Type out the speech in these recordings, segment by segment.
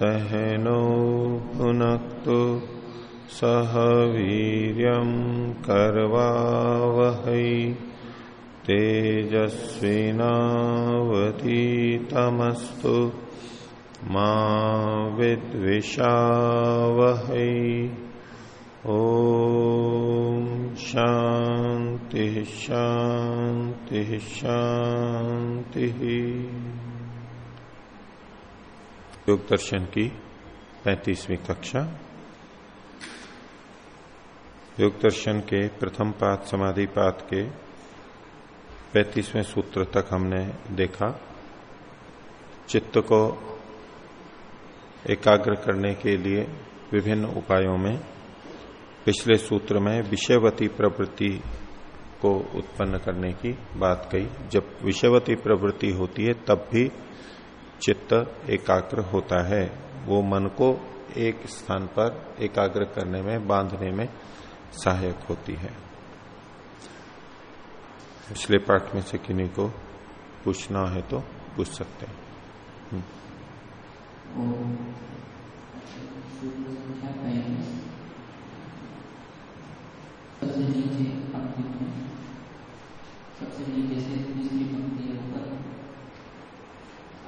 सहनौ भुनक्तु सह वीर्यं कर्वावहै तेजस्विनावतीतमस्तु मा विद्विषावहै। ॐ शान्ति शान्ति शान्तिः। योग दर्शन की पैंतीसवीं कक्षा। योग दर्शन के प्रथम पाठ समाधि पाठ के पैंतीसवें सूत्र तक हमने देखा। चित्त को एकाग्र करने के लिए विभिन्न उपायों में, पिछले सूत्र में विषयवती प्रवृत्ति को उत्पन्न करने की बात कही। जब विषयवती प्रवृत्ति होती है, तब भी चित्त एकाग्र होता है। वो मन को एक स्थान पर एकाग्र करने में, बांधने में सहायक होती है। पिछले पाठ में से किन्हीं को पूछना है तो पूछ सकते हैं। नीचे सबसे नीचे से तीसरी पंक्ति ऊपर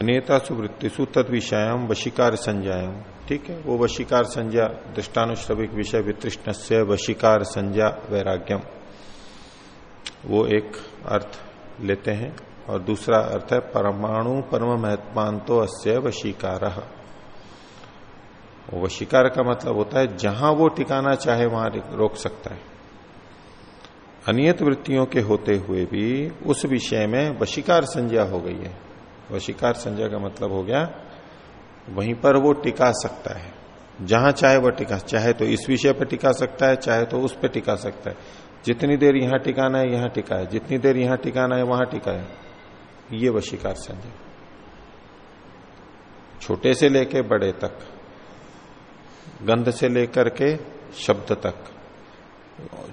अनेता सुवृत्तिसु तद विषयाम वशिकार संज्ञाएँ ठीक है? वो वशिकार संज्ञा दृष्टानुश्रविक विषय वितृष्ण से वशिकार संज्ञा वैराग्यम। वो एक अर्थ लेते हैं और दूसरा अर्थ है परमाणु परम महत्मान तो अस्य वशीकार। वशीकार का मतलब होता है जहाँ वो टिकाना चाहे वहाँ रोक सकता है। अनियत वृत्तियों के होते हुए भी उस विषय में वशिकार संज्ञा हो गई है। वशिकार संज्ञा का मतलब हो गया, वहीं पर वो टिका सकता है। जहाँ चाहे वो टिका, चाहे तो इस विषय पर टिका सकता है, चाहे तो उस पर टिका सकता है। जितनी देर यहाँ टिकाना है, यहाँ टिका है। जितनी देर यहाँ टिकाना है, वहाँ टिका है। ये वशिकार संज्ञा छोटे से लेके बड़े तक, गंध से लेकर के शब्द तक,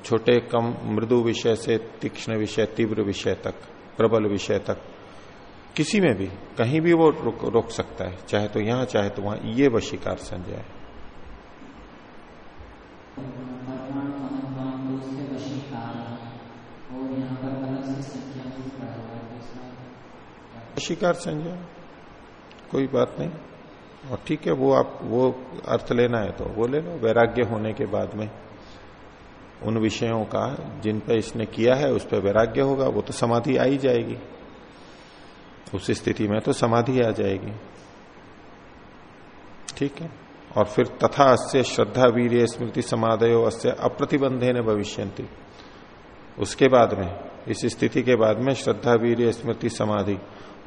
छोटे कम मृदु विषय से तीक्ष्ण विषय, तीव्र विषय तक, प्रबल विषय तक किसी में भी कहीं भी वो रोक, रोक सकता है। चाहे तो यहाँ चाहे तो वहाँ ये वशीकार संजय है। वशीकार संजय कोई बात नहीं। और ठीक है वो आप वो अर्थ लेना है तो वो ले लो। वैराग्य होने के बाद में उन विषयों का जिन पे इसने किया है उस पर वैराग्य होगा वो तो समाधि आ ही जाएगी। उस स्थिति में तो समाधि आ जाएगी। ठीक है? और फिर तथा अस्य श्रद्धा वीर स्मृति समाधयो अस्य अप्रतिबंधे न भविष्यंती उसके बाद में, इस स्थिति के बाद में श्रद्धा वीर स्मृति समाधि।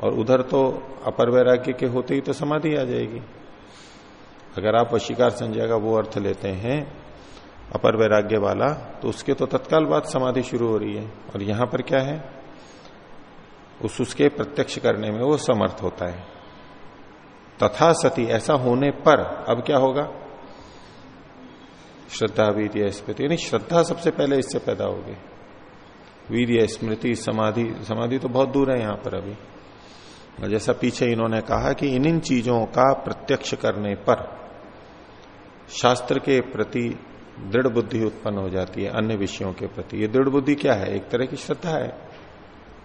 और उधर तो अपर वैराग्य के होते ही तो समाधि आ जाएगी। अगर आप वशिकार संजय का वो अर्थ लेते हैं, अपर वैराग्य वाला तो उसके तो तत्काल बाद समाधि शुरू हो रही है। और यहाँ पर क्या है? उस उसके प्रत्यक्ष करने में वो समर्थ होता है। तथा सती, ऐसा होने पर अब क्या होगा? श्रद्धा, वीर्य, स्मृति, यानी श्रद्धा सबसे पहले इससे पैदा होगी। वीर्य, स्मृति, समाधि समाधि तो बहुत दूर है यहाँ पर अभी। जैसा पीछे इन्होंने कहा कि इन इन चीज़ों का प्रत्यक्ष करने पर शास्त्र के प्रति दृढ़ बुद्धि उत्पन्न हो जाती है, अन्य विषयों के प्रति। ये दृढ़ बुद्धि क्या है? एक तरह की श्रद्धा है।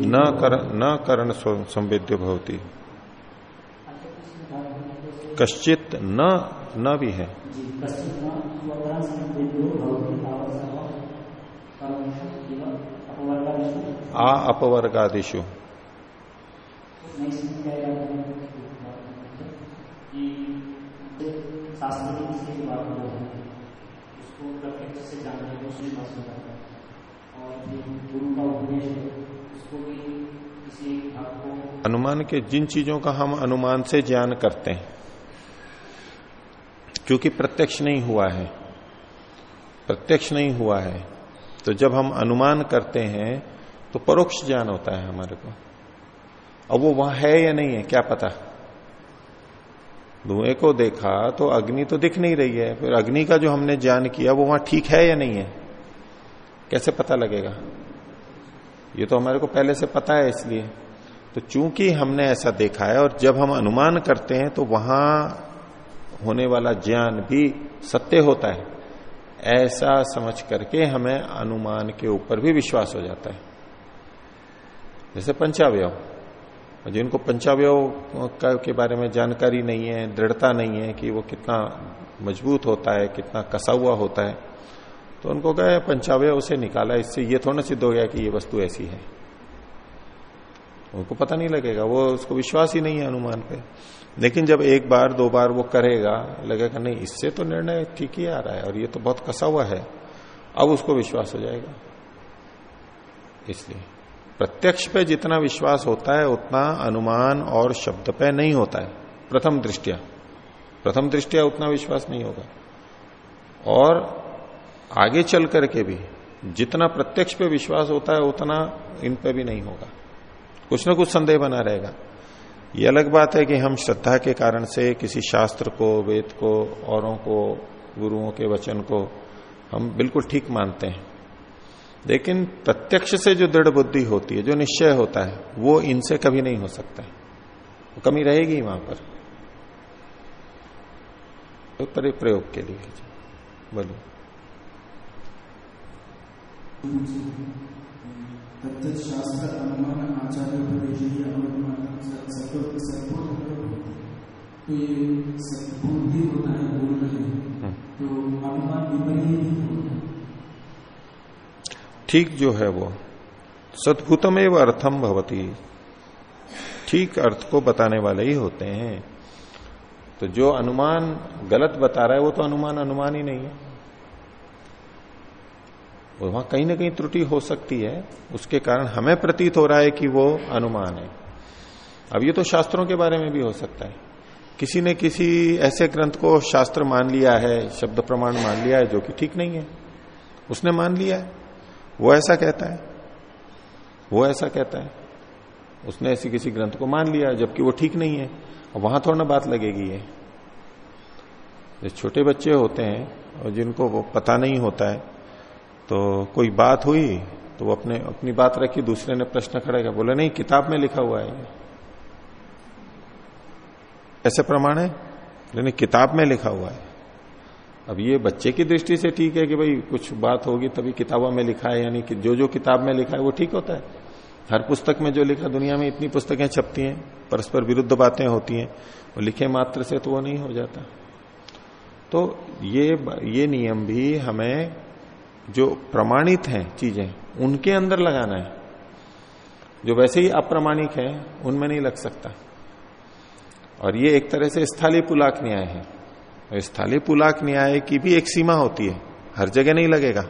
न कर न करण संवेद्य भवती। कश्चित न न भी है। आ अपवर्गादिशु अनुमान के जिन चीज़ों का हम अनुमान से ज्ञान करते हैं, क्योंकि प्रत्यक्ष नहीं हुआ है, प्रत्यक्ष नहीं हुआ है तो जब हम अनुमान करते हैं तो परोक्ष ज्ञान होता है हमारे को। अब वो वहाँ है या नहीं है, क्या पता? धुएँ को देखा तो अग्नि तो दिख नहीं रही है, फिर अग्नि का जो हमने ज्ञान किया, वो वहाँ ठीक है या नहीं है? कैसे पता लगेगा? ये तो हमारे को पहले से पता है इसलिए। तो चूँकि हमने ऐसा देखा है और जब हम अनुमान करते हैं तो वहाँ होने वाला ज्ञान भी सत्य होता है। ऐसा समझ करके हमें अनुमान के ऊपर भी विश्वास हो जाता है। जैसे पंचावय जिनको पंचावय के बारे में जानकारी नहीं है, दृढ़ता नहीं है कि वो कितना मज़बूत होता है, कितना कसा हुआ होता है तो उनको कहे पंचावय उसे निकाला, इससे ये थोड़ा सिद्ध हो गया कि ये वस्तु ऐसी है। उनको पता नहीं लगेगा, वो उसको विश्वास ही नहीं है अनुमान पे। लेकिन जब एक बार, दो बार वो करेगा, लगेगा, नहीं, इससे तो निर्णय ठीक ही आ रहा है, और ये तो बहुत कसा हुआ है। अब उसको विश्वास हो जाएगा। इसलिए प्रत्यक्ष पे जितना विश्वास होता है, उतना अनुमान और शब्द पे नहीं होता है। प्रथम दृष्टिया। प्रथम दृष्टिया उतना विश्वास नहीं होगा। और आगे चल करके भी जितना प्रत्यक्ष पे विश्वास होता है, उतना इन पे भी नहीं होगा। कुछ ना कुछ संदेह बना रहेगा। ये अलग बात है कि हम श्रद्धा के कारण से किसी शास्त्र को, वेद को, औरों को, गुरुओं के वचन को हम बिल्कुल ठीक मानते हैं। लेकिन प्रत्यक्ष से जो दृढ़ बुद्धि होती है, जो निश्चय होता है, वो इनसे कभी नहीं हो सकता है। वो कमी रहेगी वहाँ पर। तो प्रयोग के लिए। बोलो शास्त्र अनुमान तो ये होता है बोल रहे। तो अनुमान विपरीत ठीक जो है वो। सदभूतम एवं अर्थम भवती। ठीक अर्थ को बताने वाले ही होते हैं। तो जो अनुमान गलत बता रहा है, वो तो अनुमान अनुमान ही नहीं है। वहाँ कहीं ना कहीं त्रुटि हो सकती है। उसके कारण हमें प्रतीत हो रहा है कि वो अनुमान है। अब ये तो शास्त्रों के बारे में भी हो सकता है। किसी ने किसी ऐसे ग्रंथ को शास्त्र मान लिया है, शब्द प्रमाण मान लिया है, जो कि ठीक नहीं है। उसने मान लिया है। वो ऐसा कहता है। वो ऐसा कहता है। उसने ऐसी किसी ग्रंथ को मान लिया, जबकि वो ठीक नहीं है। वहाँ थोड़ा ना बात लगेगी ये। जो छोटे बच्चे होते हैं और जिनको वो पता नहीं होता है। तो कोई बात हुई तो वो अपने, अपनी बात रखी, दूसरे ने प्रश्न खड़ा किया, बोले, नहीं, किताब में लिखा हुआ है ऐसे प्रमाण है? नहीं, किताब में लिखा हुआ है। अब ये बच्चे की दृष्टि से ठीक है कि भाई कुछ बात होगी तभी किताबों में लिखा है, यानी कि जो जो किताब में लिखा है, वो ठीक होता है। हर पुस्तक में जो लिखा, दुनिया में इतनी पुस्तकें छपती हैं, परस्पर विरुद्ध बातें होती हैं वो लिखे मात्र से तो वो नहीं हो जाता। तो ये ये नियम भी हमें जो प्रमाणित हैं चीज़ें, उनके अंदर लगाना है। जो वैसे ही अप्रमाणिक है, उनमें नहीं लग सकता। और ये एक तरह से स्थाली पुलाक न्याय है। स्थाली पुलाक न्याय की भी एक सीमा होती है। हर जगह नहीं लगेगा।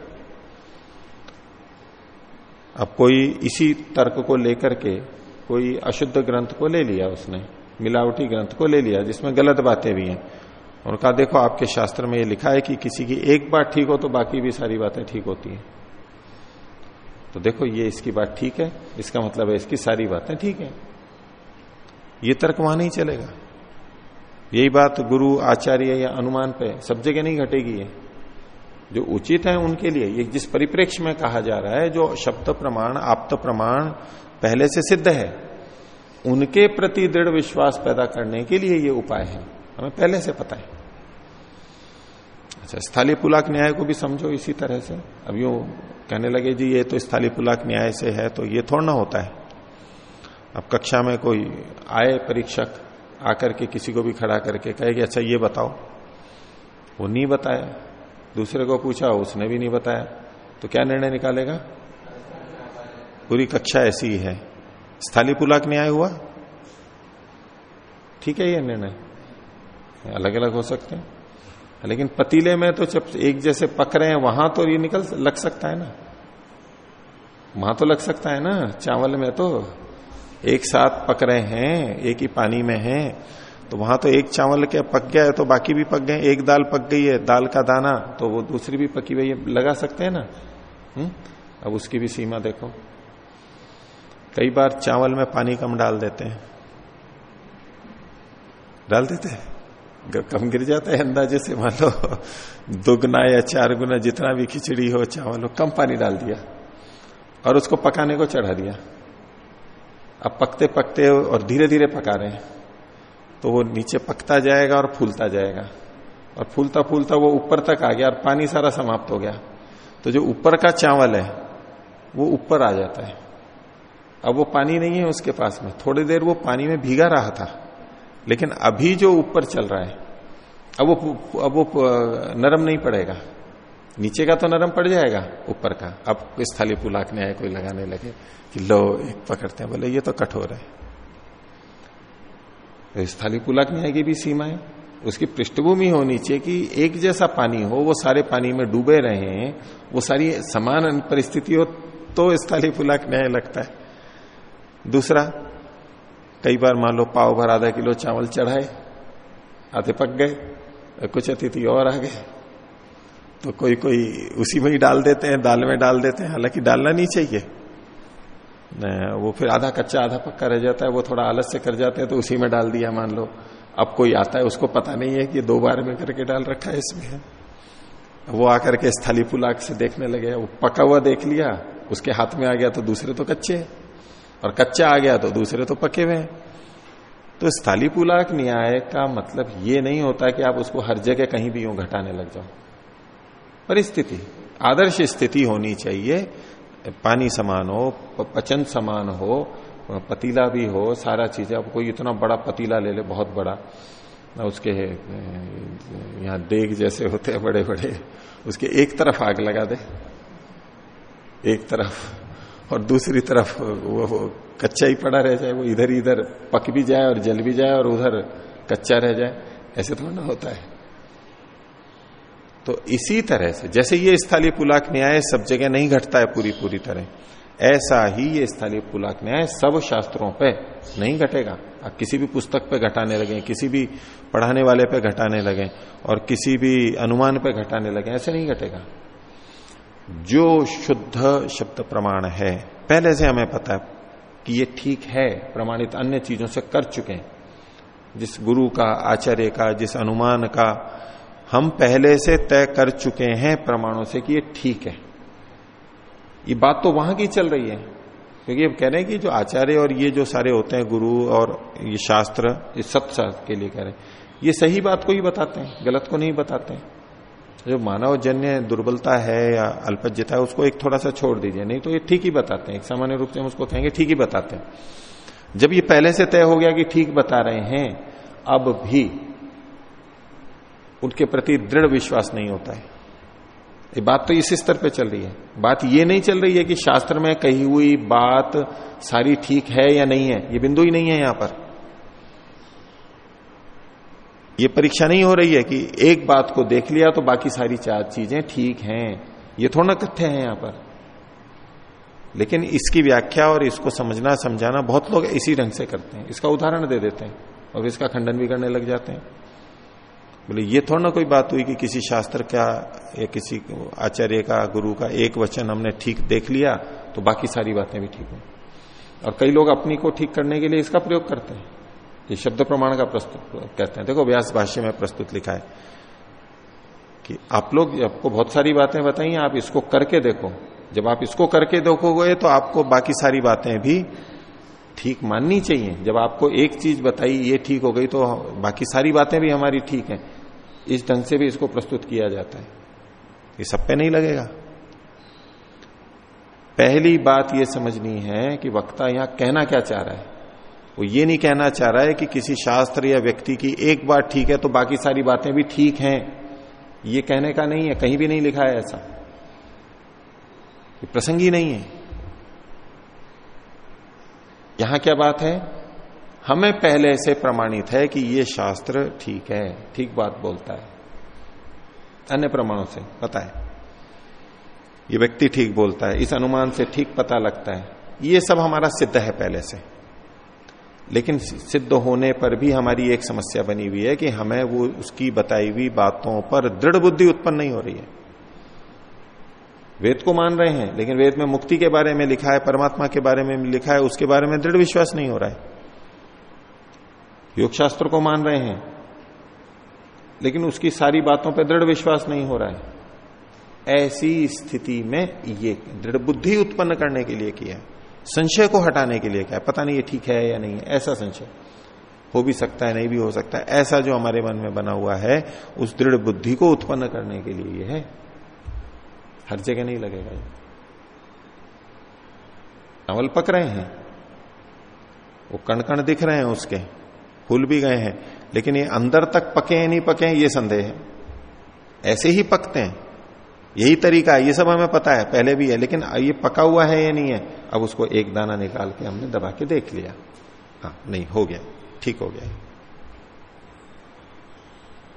अब कोई इसी तर्क को लेकर के कोई अशुद्ध ग्रंथ को ले लिया उसने, मिलावटी ग्रंथ को ले लिया, जिसमें गलत बातें भी हैं। और कहा, देखो, आपके शास्त्र में ये लिखा है कि किसी की एक बात ठीक हो तो बाकी भी सारी बातें ठीक होती हैं। तो देखो, ये इसकी बात ठीक है, इसका मतलब है इसकी सारी बातें ठीक है। ये तर्क वहाँ नहीं चलेगा। यही बात गुरु, आचार्य या अनुमान पे सब जगह नहीं घटेगी ये। जो उचित है उनके लिए, ये जिस परिप्रेक्ष्य में कहा जा रहा है, जो शब्द प्रमाण, आप्त प्रमाण पहले से सिद्ध है, उनके प्रति दृढ़ विश्वास पैदा करने के लिए ये उपाय है। हमें पहले से पता है। अच्छा स्थाली पुलाक न्याय को भी समझो इसी तरह से। अब यू कहने लगे, जी, ये तो स्थाली पुलाक न्याय से है तो ये थोड़ा ना होता है। अब कक्षा में कोई आए परीक्षक आकर के किसी को भी खड़ा करके कहे कि अच्छा ये बताओ। वो नहीं बताया। दूसरे को पूछा, उसने भी नहीं बताया। तो क्या निर्णय निकालेगा? पूरी कक्षा ऐसी ही है। स्थाली पुलाक न्याय हुआ? ठीक है, ये निर्णय। अलग अलग हो सकते हैं। लेकिन पतीले में तो जब एक जैसे पक रहे हैं, वहाँ तो ये निकल लग सकता है ना? वहाँ तो लग सकता है ना, चावल में तो? एक साथ पक रहे हैं, एक ही पानी में है तो वहाँ तो एक चावल के पक गया है तो बाकी भी पक गए एक दाल पक गई है, दाल का दाना तो वो दूसरी भी पकी हुई लगा सकते हैं ना? हुँ? हम्म? अब उसकी भी सीमा देखो। कई बार चावल में पानी कम डाल देते हैं। डाल देते हैं? कम गिर जाता है अंदाजे से, मान लो दो गुना या चार गुना जितना भी खिचड़ी हो, चावल हो, कम पानी डाल दिया और उसको पकाने को चढ़ा दिया। अब पकते पकते और धीरे धीरे पका रहे हैं तो वो नीचे पकता जाएगा और फूलता जाएगा। और फूलता फूलता वो ऊपर तक आ गया और पानी सारा समाप्त हो गया। तो जो ऊपर का चावल है, वो ऊपर आ जाता है। अब वो पानी नहीं है उसके पास में, थोड़ी देर वो पानी में भीगा रहा था। लेकिन अभी जो ऊपर चल रहा है, अब वो अब वो नरम नहीं पड़ेगा। नीचे का तो नरम पड़ जाएगा, ऊपर का। अब इस थाली पुलाकने आए, कोई लगाने लगे कि लो, एक पकड़ते हैं, बोले, ये तो कठोर है। तो इस थाली पुलाकने की भी सीमा है उसकी पृष्ठभूमि होनी चाहिए कि, एक जैसा पानी हो, वो सारे पानी में डूबे रहे हैं, वो सारी समान परिस्थिति हो तो इस थाली न्याय लगता है। दूसरा कई बार मान लो पाव भर आधा किलो चावल चढ़ाए, आधे पक गए, कुछ अतिथि और आ गए। तो कोई कोई उसी में ही डाल देते हैं, दाल में डाल देते हैं, हालाँकि डालना नहीं चाहिए। वो फिर आधा कच्चा, आधा पक्का रह जाता है, वो थोड़ा आलस से कर जाते हैं तो उसी में डाल दिया मान लो। अब कोई आता है, उसको पता नहीं है कि दो बार में करके डाल रखा है इसमें। वो आकर के स्थली पुलाक से देखने लगे, वो पका हुआ देख लिया, उसके हाथ में आ गया तो दूसरे तो कच्चे और कच्चा आ गया तो दूसरे तो पके हुए हैं। तो स्थाली पुलाक न्याय का मतलब ये नहीं होता कि आप उसको हर जगह कहीं भी यूँ घटाने लग जाओ। परिस्थिति, आदर्श स्थिति होनी चाहिए। पानी समान हो, पचन समान हो, पतीला भी हो, सारा चीज़। अब कोई इतना बड़ा पतीला ले ले, बहुत बड़ा। उसके यहाँ देग जैसे होते हैं बड़े बड़े उसके एक तरफ़ आग लगा दे। एक तरफ़ और दूसरी तरफ़ वो, कच्चा ही पड़ा रह जाए वो इधर इधर पक भी जाए और जल भी जाए और उधर कच्चा रह जाए ऐसे थोड़ा ना होता है। तो इसी तरह से जैसे ये स्थालीय पुलाक न्याय सब जगह नहीं घटता है पूरी पूरी तरह ऐसा ही ये स्थालीय पुलाक न्याय सब शास्त्रों पे नहीं घटेगा। आप किसी भी पुस्तक पे घटाने लगे किसी भी पढ़ाने वाले पे घटाने लगे और किसी भी अनुमान पे घटाने लगे ऐसे नहीं घटेगा। जो शुद्ध शब्द प्रमाण है। पहले से हमें पता है कि ये ठीक है, प्रमाणित अन्य चीज़ों से कर चुके हैं। जिस गुरु का, आचार्य का, जिस अनुमान का हम पहले से तय कर चुके हैं प्रमाणों से कि ये ठीक है। ये बात तो वहाँ की चल रही है। क्योंकि अब कह रहे हैं कि जो आचार्य और ये जो सारे होते हैं, गुरु और ये शास्त्र, ये सत्शास्त्र के लिए कह रहे हैं। ये सही बात को ही बताते हैं, गलत को नहीं बताते हैं। जो मानव जन्य दुर्बलता है या अल्पज्यता है, उसको एक थोड़ा सा छोड़ दीजिए। नहीं तो ये ठीक ही बताते हैं। सामान्य रूप से हम उसको कहेंगे, ठीक ही बताते हैं। जब ये पहले से तय हो गया कि ठीक बता रहे हैं, अब भी उनके प्रति दृढ़ विश्वास नहीं होता है। ये बात तो इसी स्तर पे चल रही है। बात ये नहीं चल रही है कि शास्त्र में कही हुई बात सारी ठीक है या नहीं है। ये बिंदु ही नहीं है यहाँ पर। ये परीक्षा नहीं हो रही है कि एक बात को देख लिया तो बाकी सारी चार चीज़ें ठीक हैं। ये थोड़ा कथ्य है यहाँ पर। लेकिन इसकी व्याख्या और इसको समझना, समझाना बहुत लोग इसी ढंग से करते हैं। इसका उदाहरण दे देते हैं और इसका खंडन भी करने लग जाते हैं। बोले, ये थोड़ा ना कोई बात हुई कि किसी शास्त्र का या किसी आचार्य का, गुरु का एक वचन हमने ठीक देख लिया तो बाकी सारी बातें भी ठीक हुई। और कई लोग अपनी को ठीक करने के लिए इसका प्रयोग करते हैं। ये शब्द प्रमाण का प्रस्तुत कहते हैं। देखो, व्यास भाष्य में प्रस्तुत लिखा है कि आप लोग आपको बहुत सारी बातें बताई, आप इसको करके देखो। जब आप इसको करके देखोगे तो आपको बाकी सारी बातें भी ठीक माननी चाहिए। जब आपको एक चीज़ बताई, ये ठीक हो गई तो बाकी सारी बातें भी हमारी ठीक है। इस ढंग से भी इसको प्रस्तुत किया जाता है। ये सब पे नहीं लगेगा। पहली बात ये समझनी है कि वक्ता यहाँ कहना क्या चाह रहा है। वो ये नहीं कहना चाह रहा है कि किसी शास्त्र या व्यक्ति की एक बात ठीक है तो बाकी सारी बातें भी ठीक हैं। ये कहने का नहीं है, कहीं भी नहीं लिखा है ऐसा। ये प्रसंग ही नहीं है। यहाँ क्या बात है? हमें पहले से प्रमाणित है कि ये शास्त्र ठीक है, ठीक बात बोलता है। अन्य प्रमाणों से पता है ये व्यक्ति ठीक बोलता है, इस अनुमान से ठीक पता लगता है। ये सब हमारा सिद्ध है पहले से। लेकिन सिद्ध होने पर भी हमारी एक समस्या बनी हुई है कि हमें वो उसकी बताई हुई बातों पर दृढ़ बुद्धि उत्पन्न नहीं हो रही है। वेद को मान रहे हैं, लेकिन वेद में मुक्ति के बारे में लिखा है, परमात्मा के बारे में लिखा है, उसके बारे में दृढ़ विश्वास नहीं हो रहा है। योग शास्त्र को मान रहे हैं, लेकिन उसकी सारी बातों पर दृढ़ विश्वास नहीं हो रहा है। ऐसी स्थिति में ये दृढ़ बुद्धि उत्पन्न करने के लिए किया संशय को हटाने के लिए क्या? पता नहीं ये ठीक है या नहीं है। ऐसा संशय। हो भी सकता है, नहीं भी हो सकता है। ऐसा जो हमारे मन में बना हुआ है, उस दृढ़ बुद्धि को उत्पन्न करने के लिए ये है। हर जगह नहीं लगेगा ये। चावल पक रहे हैं। वो कण कण दिख रहे हैं उसके। फूल भी गए हैं। लेकिन ये अंदर तक पके हैं, नहीं पके हैं, ये संदेह है। ऐसे ही पकते हैं। यही तरीका है, ये सब हमें पता है, पहले भी है, लेकिन ये पका हुआ है या नहीं है, अब उसको एक दाना निकाल के हमने दबा के देख लिया। हाँ नहीं, हो गया, ठीक हो गया।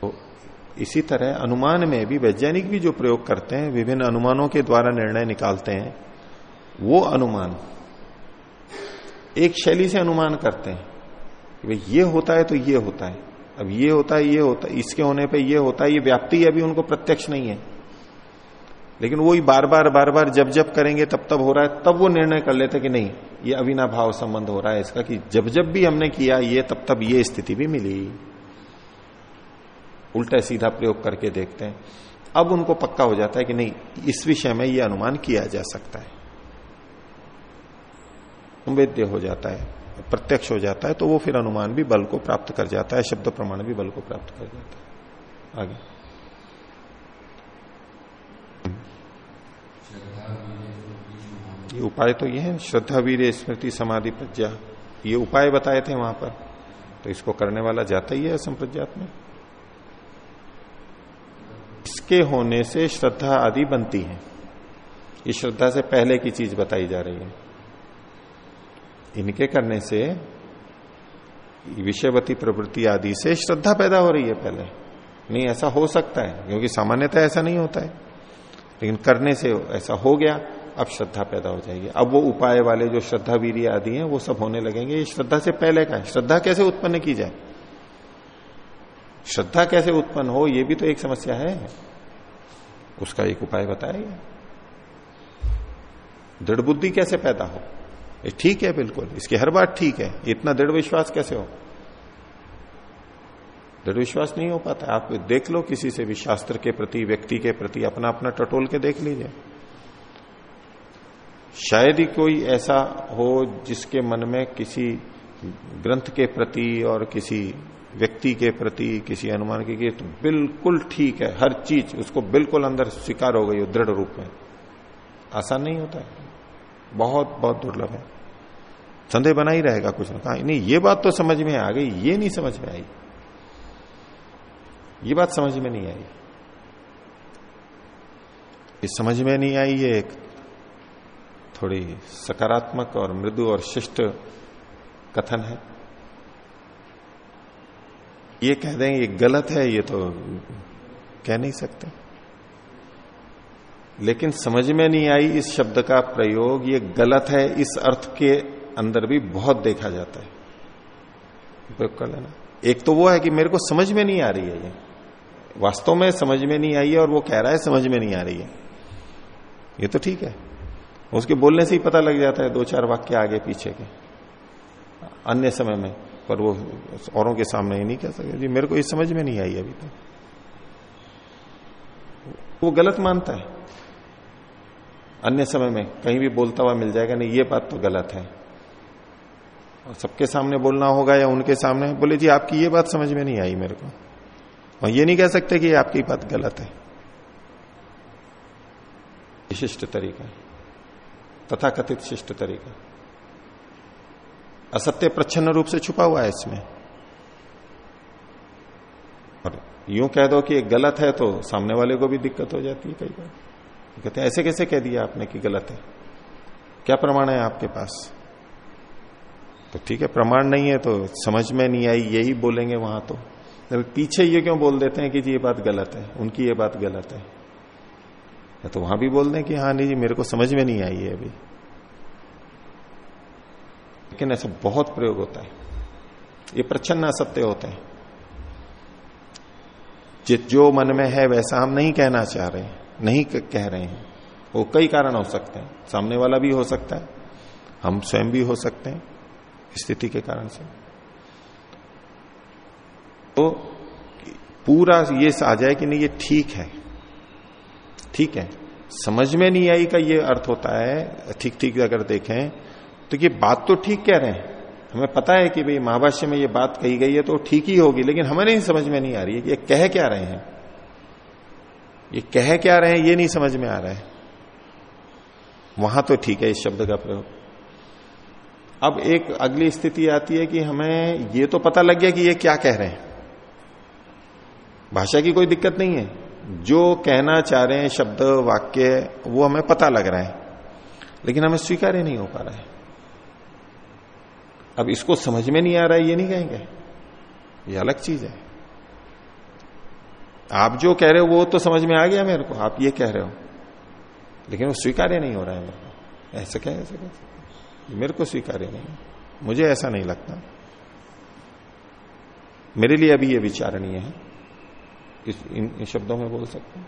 तो इसी तरह अनुमान में भी, वैज्ञानिक भी जो प्रयोग करते हैं, विभिन्न अनुमानों के द्वारा निर्णय निकालते हैं, वो अनुमान, एक शैली से अनुमान करते हैं कि भाई ये होता है तो ये होता है, अब ये होता है, ये होता है, इसके होने पे ये होता है, ये व्याप्ति अभी उनको प्रत्यक्ष नहीं है। लेकिन वो वही बार बार बार बार जब जब करेंगे तब तब हो रहा है, तब वो निर्णय कर लेते कि नहीं, ये अविना भाव संबंध हो रहा है इसका कि जब जब भी हमने किया ये तब तब ये स्थिति भी मिली। उल्टा सीधा प्रयोग करके देखते हैं। अब उनको पक्का हो जाता है कि नहीं, इस विषय में यह अनुमान किया जा सकता है। वेद्य हो जाता है, प्रत्यक्ष हो जाता है तो वो फिर अनुमान भी बल को प्राप्त कर जाता है, शब्द प्रमाण भी बल को प्राप्त कर जाता है। आगे। ये उपाय तो ये है श्रद्धा वीर स्मृति समाधि प्रज्ञा। ये उपाय बताए थे वहाँ पर। तो इसको करने वाला जाता ही है संप्रज्ञात में। इसके होने से श्रद्धा आदि बनती है। ये श्रद्धा से पहले की चीज़ बताई जा रही है। इनके करने से, विषयवती प्रवृत्ति आदि से श्रद्धा पैदा हो रही है पहले। नहीं, ऐसा हो सकता है, क्योंकि सामान्यतः ऐसा नहीं होता है। लेकिन करने से ऐसा हो गया। अब श्रद्धा पैदा हो जाएगी। अब वो उपाय वाले जो श्रद्धा वीर आदि हैं, वो सब होने लगेंगे। ये श्रद्धा से पहले का है। श्रद्धा कैसे उत्पन्न की जाए? श्रद्धा कैसे उत्पन्न हो, ये भी तो एक समस्या है। उसका एक उपाय बताया दृढ़ बुद्धि कैसे पैदा हो? ये ठीक है बिल्कुल। इसकी हर बात ठीक है। इतना दृढ़ विश्वास कैसे हो? दृढ़ विश्वास नहीं हो पाता। आप देख लो किसी से भी शास्त्र के प्रति, व्यक्ति के प्रति अपना अपना टटोल के देख लीजिए। शायद ही कोई ऐसा हो जिसके मन में किसी ग्रंथ के प्रति और किसी व्यक्ति के प्रति, किसी अनुमान की तो बिल्कुल ठीक है, हर चीज़ उसको बिल्कुल अंदर स्वीकार हो गई हो, दृढ़ रूप में। आसान नहीं होता है। बहुत बहुत दुर्लभ है। संदेह बना ही रहेगा कुछ ना। कहा, नहीं, ये बात तो समझ में आ गई, ये नहीं समझ में आई। ये बात समझ में नहीं आई। ये समझ में नहीं आई ये एक थोड़ी सकारात्मक और मृदु और शिष्ट कथन है। ये कह दें, ये गलत है, ये तो कह नहीं सकते। लेकिन समझ में नहीं आई इस शब्द का प्रयोग, ये गलत है, इस अर्थ के अंदर भी बहुत देखा जाता है। प्रयोग कर लेना। एक तो वो है कि मेरे को समझ में नहीं आ रही है ये। वास्तव में समझ में नहीं आई है और वो कह रहा है समझ में नहीं आ रही है। ये तो ठीक है। उसके बोलने से ही पता लग जाता है दो चार वाक्य आगे पीछे के। अन्य समय में, पर वो औरों के सामने ही नहीं कह सकते जी, मेरे को ये समझ में नहीं आई अभी तक। वो गलत मानता है। अन्य समय में कहीं भी बोलता हुआ मिल जाएगा, नहीं, ये बात तो गलत है। और सबके सामने बोलना होगा या उनके सामने, बोले, जी, आपकी ये बात समझ में नहीं आई मेरे को। और ये नहीं कह सकते कि आपकी बात गलत है। विशिष्ट तरीका तथा कथित शिष्ट तरीका। असत्य प्रच्छन्न रूप से छुपा हुआ है इसमें। और यूँ कह दो कि गलत है तो सामने वाले को भी दिक्कत हो जाती है कई बार। कहते हैं, ऐसे कैसे कह दिया आपने कि गलत है? क्या प्रमाण है आपके पास? तो ठीक है, प्रमाण नहीं है तो समझ में नहीं आई, यही बोलेंगे वहाँ तो। पीछे ये क्यों बोल देते हैं कि जी ये बात गलत है? उनकी ये बात गलत है। तो वहाँ भी बोल दें कि हाँ नहीं जी, मेरे को समझ में नहीं आई है अभी। लेकिन ऐसा बहुत प्रयोग होता है। ये प्रच्छन्न असत्य होते हैं। जो मन में है, वैसा हम नहीं कहना चाह रहे हैं, नहीं कह रहे हैं। वो कई कारण हो सकते हैं। सामने वाला भी हो सकता है, हम स्वयं भी हो सकते हैं स्थिति के कारण से। तो पूरा ये आ जाए कि नहीं, ये ठीक है। ठीक है, समझ में नहीं आई का ये अर्थ होता है, ठीक ठीक अगर देखें तो ये बात तो ठीक कह रहे हैं। हमें पता है कि भाई महाभाष्य में ये बात कही गई है तो ठीक ही होगी, लेकिन हमें नहीं समझ में नहीं आ रही है। ये कह क्या रहे हैं? ये कह क्या रहे हैं, ये नहीं समझ में आ रहा है। वहाँ तो ठीक है, इस शब्द का प्रयोग। अब एक अगली स्थिति आती है कि हमें ये तो पता लग गया कि ये क्या कह रहे हैं। भाषा की कोई दिक्कत नहीं है। जो कहना चाह रहे हैं, शब्द, वाक्य, वो हमें पता लग रहा है, लेकिन हमें स्वीकार ही नहीं हो पा रहा है। अब इसको समझ में नहीं आ रहा है, ये नहीं कहेंगे। ये अलग चीज़ है। आप जो कह रहे हो, वो तो समझ में आ गया मेरे को, आप ये कह रहे हो। लेकिन वो स्वीकार्य नहीं हो रहा है मेरे को। ऐसे क्या ऐसे कैसे मेरे को स्वीकार्य नहीं मुझे ऐसा नहीं लगता। मेरे लिए अभी ये विचारणीय है। इस इन, इन शब्दों में बोल सकते हैं।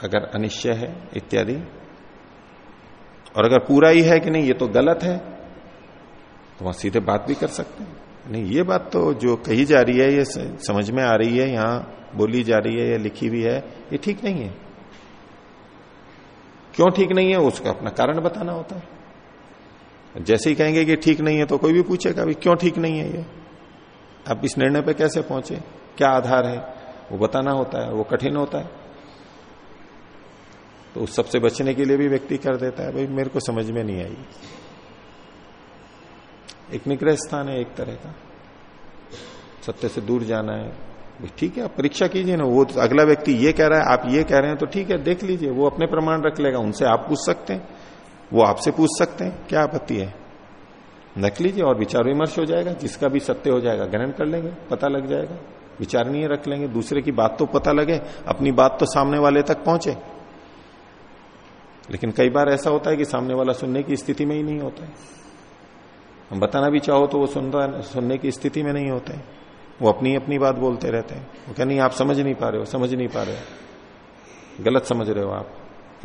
अगर अनिश्चय है इत्यादि। और अगर पूरा ही है कि नहीं ये तो गलत है तो वहाँ सीधे बात भी कर सकते हैं। नहीं ये बात तो जो कही जा रही है ये समझ में आ रही है यहाँ बोली जा रही है या लिखी हुई है ये ठीक नहीं है। क्यों ठीक नहीं है उसका अपना कारण बताना होता है। जैसे ही कहेंगे कि ठीक नहीं है तो कोई भी पूछेगा भी क्यों ठीक नहीं है ये? आप इस निर्णय पे कैसे पहुँचे? क्या आधार है? वो बताना होता है, वो कठिन होता है। तो उस सबसे बचने के लिए भी व्यक्ति कर देता है, भाई मेरे को समझ में नहीं आई। एक निग्रह स्थान है एक तरह का। सत्य से दूर जाना है। ठीक है, आप परीक्षा कीजिए ना, वो तो अगला व्यक्ति ये कह रहा है, आप ये कह रहे हैं तो ठीक है, देख लीजिए, वो अपने प्रमाण रख लेगा, उनसे आप पूछ सकते हैं, वो आपसे पूछ सकते हैं, क्या आपत्ति है? रख लीजिए और विचार विमर्श हो जाएगा, जिसका भी सत्य हो जाएगा ग्रहण कर लेंगे, पता लग जाएगा। विचारणीय रख लेंगे। दूसरे की बात तो पता लगे, अपनी बात तो सामने वाले तक पहुँचे। लेकिन कई बार ऐसा होता है कि सामने वाला सुनने की स्थिति में ही नहीं होता है। हम बताना भी चाहो तो वो सुन सुनने की स्थिति में नहीं होते वो अपनी अपनी बात बोलते रहते हैं। वो कह, नहीं, आप समझ नहीं पा रहे हो, समझ नहीं पा रहे हो। गलत समझ रहे हो आप।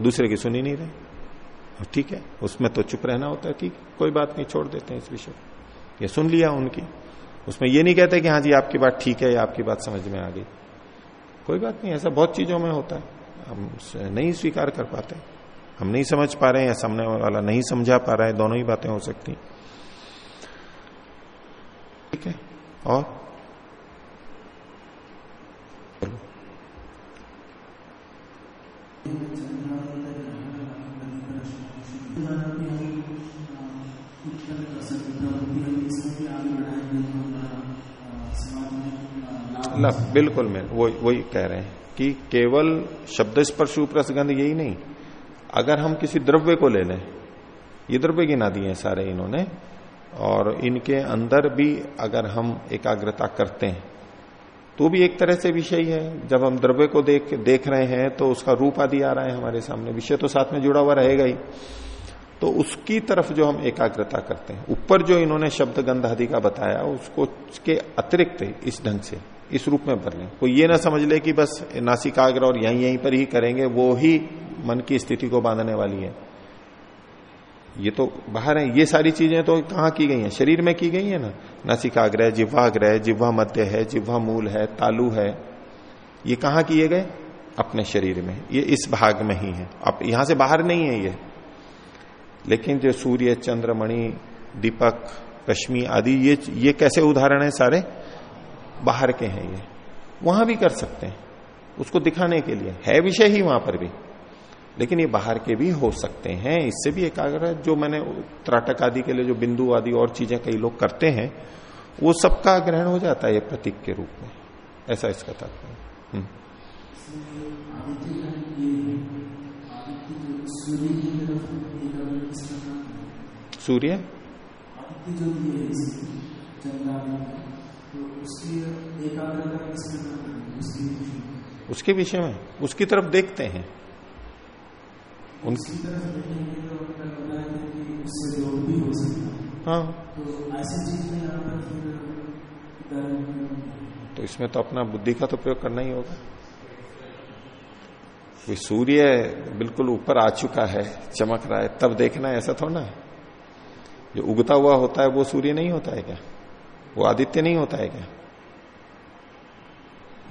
दूसरे की सुन नहीं रहे। ठीक है, उसमें तो चुप रहना होता है ठीक कोई बात नहीं, छोड़ देते हैं इस विषय ये सुन लिया उनकी। उसमें ये नहीं कहते कि हाँ जी, आपकी बात ठीक है या आपकी बात समझ में आ गई। कोई बात नहीं, ऐसा बहुत चीज़ों में होता है। हम नहीं स्वीकार कर पाते। हम नहीं समझ पा रहे हैं या सामने वाला नहीं समझा पा रहा है, दोनों ही बातें हो सकती। ठीक है, और? बिल्कुल मैं वो, वही कह रहे हैं कि केवल शब्द स्पर्श प्रसगंध यही नहीं। अगर हम किसी द्रव्य को ले लें, ये द्रव्य गिना दिए सारे इन्होंने, और इनके अंदर भी अगर हम एकाग्रता करते हैं तो भी एक तरह से विषय है। जब हम द्रव्य को देख देख रहे हैं तो उसका रूप आदि आ रहा है हमारे सामने। विषय तो साथ में जुड़ा हुआ रहेगा ही। तो उसकी तरफ़ जो हम एकाग्रता करते हैं, ऊपर जो इन्होंने शब्द गंध आदि का बताया, उसको के अतिरिक्त इस ढंग से इस रूप में भर लें कोई ये ना समझ ले कि बस नासिकाग्र और यहीं यहीं पर ही करेंगे, वो ही मन की स्थिति को बांधने वाली है। ये तो बाहर है, ये सारी चीज़ें तो कहाँ की गई हैं? शरीर में की गई है ना? नासिकाग्रह जिह्वाग्रह जिह्वा मध्य है, जिह्वा मूल है, तालु है। ये कहाँ किए गए? अपने शरीर में। ये इस भाग में ही है। अब यहाँ से बाहर नहीं है ये। लेकिन जो सूर्य चंद्रमणि दीपक कश्मी आदि, ये ये कैसे उदाहरण है सारे? बाहर के हैं ये। वहाँ भी कर सकते हैं। उसको दिखाने के लिए। है विषय ही वहाँ पर भी। लेकिन ये बाहर के भी हो सकते हैं। इससे भी एकाग्र है, जो मैंने त्राटक आदि के लिए, जो बिंदु आदि और चीज़ें कई लोग करते हैं, वो सबका ग्रहण हो जाता है ये प्रतीक के रूप में। ऐसा इसका तात्पर्य हम्म। उसके विषय में उसकी तरफ़ देखते हैं। उनकी हाँ तो इसमें तो अपना बुद्धि का तो प्रयोग करना ही होगा। कोई सूर्य बिल्कुल ऊपर आ चुका है चमक रहा है तब देखना ऐसा थोड़ा है। जो उगता हुआ होता है वो सूर्य नहीं होता है क्या? वो आदित्य नहीं होता है क्या?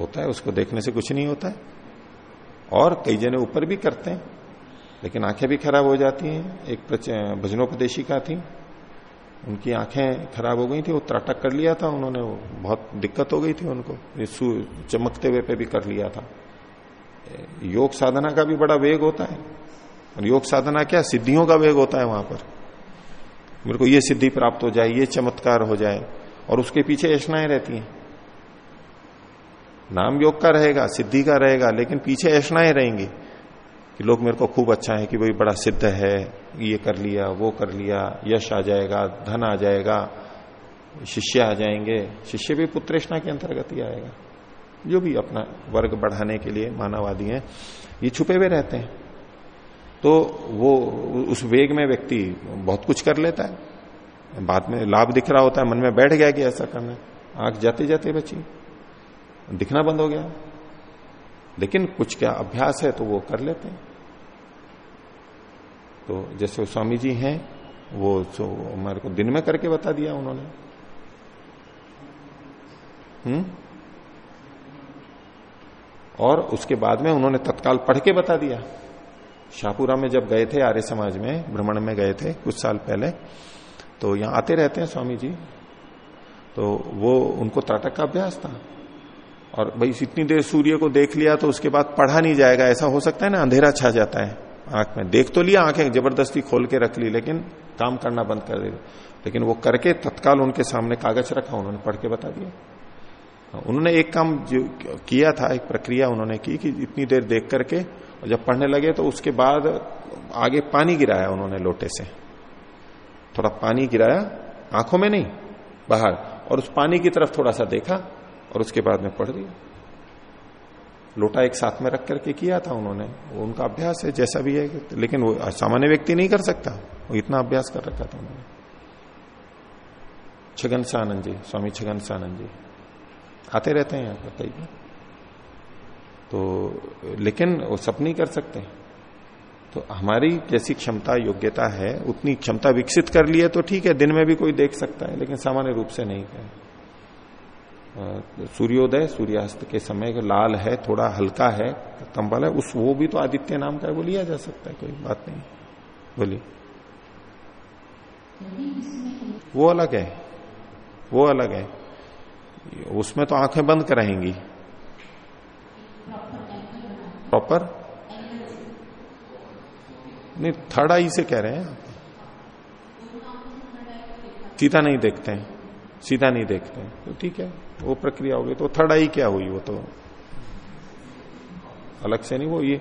होता है, उसको देखने से कुछ नहीं होता है। और कई जने ऊपर भी करते हैं, लेकिन आँखें भी खराब हो जाती हैं। एक भजनोपदेशी का थी, उनकी आँखें खराब हो गई थी, वो त्राटक कर लिया था उन्होंने बहुत दिक्कत हो गई थी उनको। चमकते हुए पे भी कर लिया था। योग साधना का भी बड़ा वेग होता है। और योग साधना क्या? सिद्धियों का वेग होता है वहाँ पर। मेरे को ये सिद्धि प्राप्त हो जाए, ये चमत्कार हो जाए। और उसके पीछे ऐशनाएँ रहती हैं। नाम योग का रहेगा, सिद्धि का रहेगा, लेकिन पीछे ऐशनाएँ रहेंगी कि लोग मेरे को खूब अच्छा है कि भाई बड़ा सिद्ध है, ये कर लिया, वो कर लिया, यश आ जाएगा, धन आ जाएगा, शिष्य आ जाएँगे। शिष्य भी पुत्रेशना के अंतर्गत ही आएगा। जो भी अपना वर्ग बढ़ाने के लिए मानववादी हैं, ये छुपे हुए रहते हैं। तो वो, उस वेग में व्यक्ति बहुत कुछ कर लेता है। बाद में लाभ दिख रहा होता है, मन में बैठ गया कि ऐसा करना आँख जाते जाते बची दिखना बंद हो गया। लेकिन कुछ क्या अभ्यास है तो वो कर लेते हैं। तो जैसे स्वामी जी हैं, वो जो हमारे को दिन में करके बता दिया उन्होंने। हम्म? और उसके बाद में उन्होंने तत्काल पढ़ के बता दिया। शाहपुरा में जब गए थे, आर्य समाज में भ्रमण में गए थे कुछ साल पहले तो यहाँ आते रहते हैं स्वामी जी। तो वो, उनको त्राटक का अभ्यास था। और भाई, इतनी देर सूर्य को देख लिया तो उसके बाद पढ़ा नहीं जाएगा। ऐसा हो सकता है ना, अंधेरा छा जाता है आँख में। देख तो लिया आँखें, ज़बरदस्ती खोल के रख ली, लेकिन काम करना बंद कर दिया लेकिन वो करके तत्काल उनके सामने कागज़ रखा, उन्होंने पढ़ के बता दिया। उन्होंने एक काम जो किया था, एक प्रक्रिया उन्होंने की कि इतनी देर देख करके और जब पढ़ने लगे तो उसके बाद आगे पानी गिराया उन्होंने लोटे से। थोड़ा पानी गिराया, आँखों में नहीं, बाहर, और उस पानी की तरफ़ थोड़ा सा देखा, और उसके बाद में पढ़ लिया। लोटा एक साथ में रख करके किया था उन्होंने। वो उनका अभ्यास है, जैसा भी है, लेकिन वो सामान्य व्यक्ति नहीं कर सकता। वो इतना अभ्यास कर रखा था उन्होंने। छगन सानंद जी, स्वामी छगन सानंद जी, आते रहते हैं यहाँ पर कई तो लेकिन वो सब नहीं कर सकते। तो हमारी जैसी क्षमता, योग्यता है, उतनी क्षमता विकसित कर लिए तो ठीक है, दिन में भी कोई देख सकता है, लेकिन सामान्य रूप से नहीं है। सूर्योदय, सूर्यास्त के समय लाल है, थोड़ा हल्का है कंबल है, उस वो भी तो आदित्य नाम का है, वो लिया जा सकता है, कोई बात नहीं। बोलिए। वो अलग है, वो अलग है। उसमें तो आँखें बंद कराएँगी। प्रॉपर नहीं, थर्ड आई से कह रहे हैं। सीधा नहीं देखते हैं। सीधा नहीं देखते हैं। तो ठीक है, वो प्रक्रिया होगी तो थर्ड आई क्या हुई, वो तो अलग से नहीं, वो ये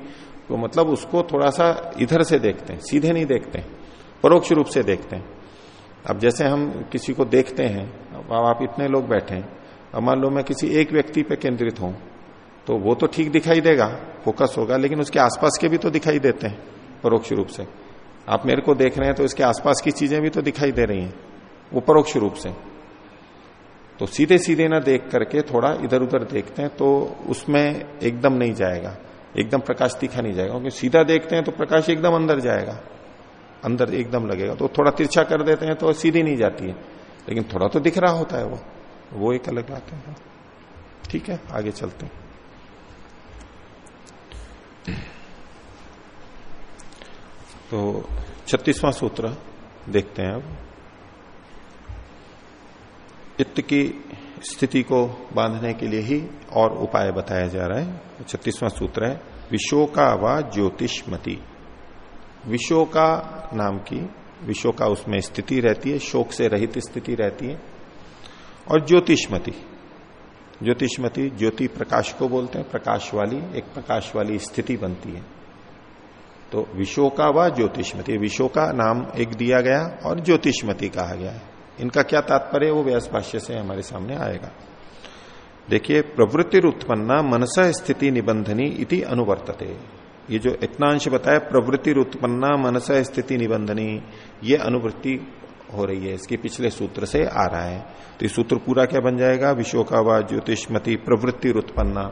तो मतलब उसको थोड़ा सा इधर से देखते हैं, सीधे नहीं देखते परोक्ष रूप से देखते हैं। अब जैसे हम किसी को देखते हैं, अब आप इतने लोग बैठे हैं, अब मान लो मैं किसी एक व्यक्ति पे केंद्रित हूँ तो वो तो ठीक दिखाई देगा, फोकस होगा, लेकिन उसके आसपास के भी तो दिखाई देते हैं। परोक्ष रूप से। आप मेरे को देख रहे हैं तो इसके आसपास की चीज़ें भी तो दिखाई दे रही हैं। वो परोक्ष रूप से। तो सीधे सीधे ना देख करके थोड़ा इधर उधर देखते हैं तो उसमें एकदम नहीं जाएगा। एकदम प्रकाश दिखा नहीं जाएगा। क्योंकि सीधा देखते हैं तो प्रकाश एकदम अंदर जाएगा। अंदर एकदम लगेगा। तो थोड़ा तिरछा कर देते हैं तो सीधी नहीं जाती है। लेकिन थोड़ा तो दिख रहा होता है वो। वो एक अलग बात है। ठीक है, आगे चलते हैं। तो छत्तीसवां सूत्र देखते हैं अब। इत की स्थिति को बांधने के लिए ही और उपाय बताया जा रहा है। छत्तीसवां सूत्र है, विशोका व ज्योतिषमती। विशोका नाम की, विशोका उसमें स्थिति रहती है, शोक से रहित स्थिति रहती है। और ज्योतिषमती ज्योतिषमती ज्योति प्रकाश को बोलते हैं, प्रकाश वाली, एक प्रकाश वाली स्थिति बनती है। तो विशोका व ज्योतिषमती। विशोका नाम एक दिया गया और ज्योतिषमती कहा गया है। इनका क्या तात्पर्य वो व्यास भाष्य से हमारे सामने आएगा। देखिए प्रवृत्ति उत्पन्ना मनस स्थिति निबंधनी इति अनुवर्तते। ये जो इतना अंश बताया प्रवृत्ति उत्पन्ना मनस स्थिति निबंधनी, ये अनुवृत्ति हो रही है। इसके पिछले सूत्र से आ रहा है। तो ये सूत्र पूरा क्या बन जाएगा? विशोकावा, ज्योतिषमती, प्रवृत्ति उत्पन्ना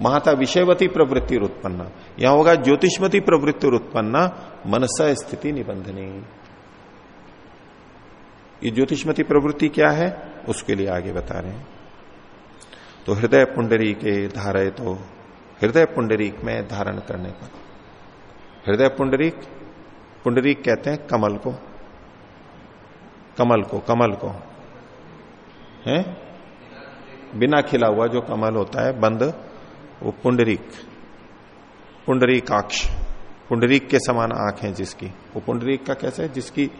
महाता विषयवती, प्रवृत्ति उत्पन्ना यहाँ होगा ज्योतिषमती, प्रवृत्ति उत्पन्ना मनसा स्थिति निबंधनी। ये ज्योतिषमती, प्रवृत्ति क्या है? उसके लिए आगे बता रहे हैं। तो हृदय पुंडरी के धारे तो हृदय पुंडरीक में धारण करने पर हृदय पुंडरीक पुंडरीक कहते हैं कमल को। कमल को कमल को। है? बिना खिला हुआ जो कमल होता है, बंद, वो पुंडरीक। पुंडरीकाक्ष। पुंडरीक के समान आँख है जिसकी। वो पुंडरीक का कैसे? जिसकी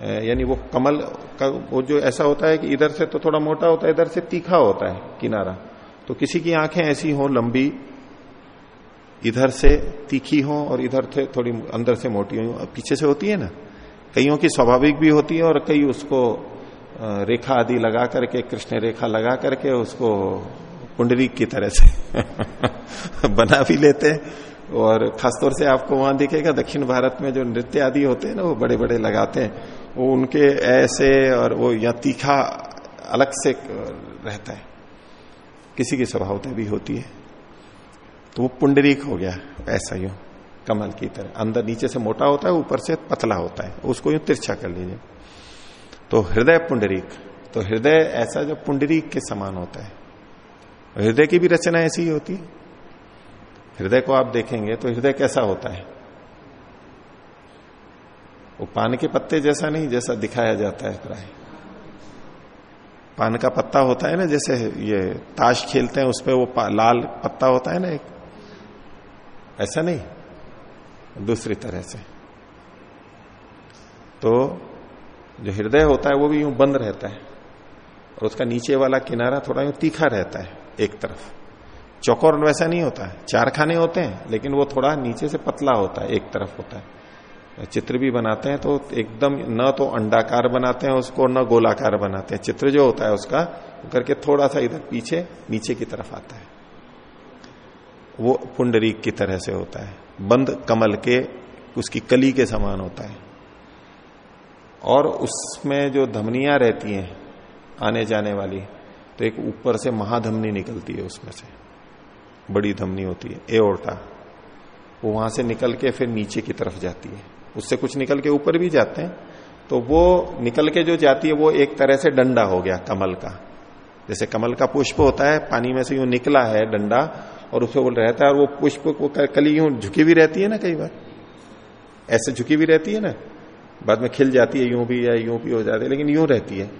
यानी वो कमल का, वो जो ऐसा होता है कि इधर से तो थोड़ा मोटा होता है, इधर से तीखा होता है, किनारा। तो किसी की आँखें ऐसी हो, लंबी, इधर से तीखी हो और इधर से थोड़ी अंदर से मोटी हो, पीछे से होती है ना? कईयों की स्वाभाविक भी होती है और कई उसको रेखा आदि लगा करके, कृष्ण रेखा लगा करके उसको कुंडली की तरह से बना भी लेते हैं। और खासतौर से आपको वहाँ दिखेगा, दक्षिण भारत में जो नृत्य आदि होते हैं ना, वो बड़े बड़े लगाते हैं। वो उनके ऐसे और वो या तीखा अलग से रहता है। किसी की स्वभावता भी होती है। तो वो पुंडरीक हो गया, ऐसा यू कमल की तरह। अंदर नीचे से मोटा होता है, ऊपर से पतला होता है। उसको यूँ तिरछा कर लीजिए। तो हृदय पुंडरीक। तो हृदय ऐसा जो पुंडरीक के समान होता है। हृदय की भी रचना ऐसी ही होती है। हृदय को आप देखेंगे तो हृदय कैसा होता है? वो पान के पत्ते जैसा नहीं, जैसा दिखाया जाता है प्राय। पान का पत्ता होता है ना, जैसे ये ताश खेलते हैं उसपे वो लाल पत्ता होता है ना एक। ऐसा नहीं। दूसरी तरह से। तो जो हृदय होता है, वो भी यूँ बंद रहता है और उसका नीचे वाला किनारा थोड़ा यूँ तीखा रहता है, एक तरफ़। चौकोर वैसा नहीं होता है, चार खाने होते हैं, लेकिन वो थोड़ा नीचे से पतला होता है, एक तरफ़ होता है। चित्र भी बनाते हैं तो एकदम न तो अंडाकार बनाते हैं उसको, न गोलाकार बनाते हैं। चित्र जो होता है उसका करके थोड़ा सा इधर पीछे, नीचे की तरफ़ आता है। वो पुंडरीक की तरह से होता है। बंद कमल के, उसकी कली के समान होता है। और उसमें जो धमनियाँ रहती हैं आने जाने वाली तो एक ऊपर से महाधमनी निकलती है उसमें से। बड़ी धमनी होती है एओर्टा वो वहाँ से निकल के फिर नीचे की तरफ़ जाती है। उससे कुछ निकल के ऊपर भी जाते हैं तो वो निकल के जो जाती है, वो एक तरह से डंडा हो गया कमल का। जैसे कमल का पुष्प होता है, पानी में से यूँ निकला है डंडा और उसमें बोल रहता है और वो पुष्प वो कली यूँ झुकी भी रहती है ना कई बार? ऐसे झुकी भी रहती है ना? बाद में खिल जाती है, यूँ भी या यूँ भी हो जाती है, लेकिन यूँ रहती है।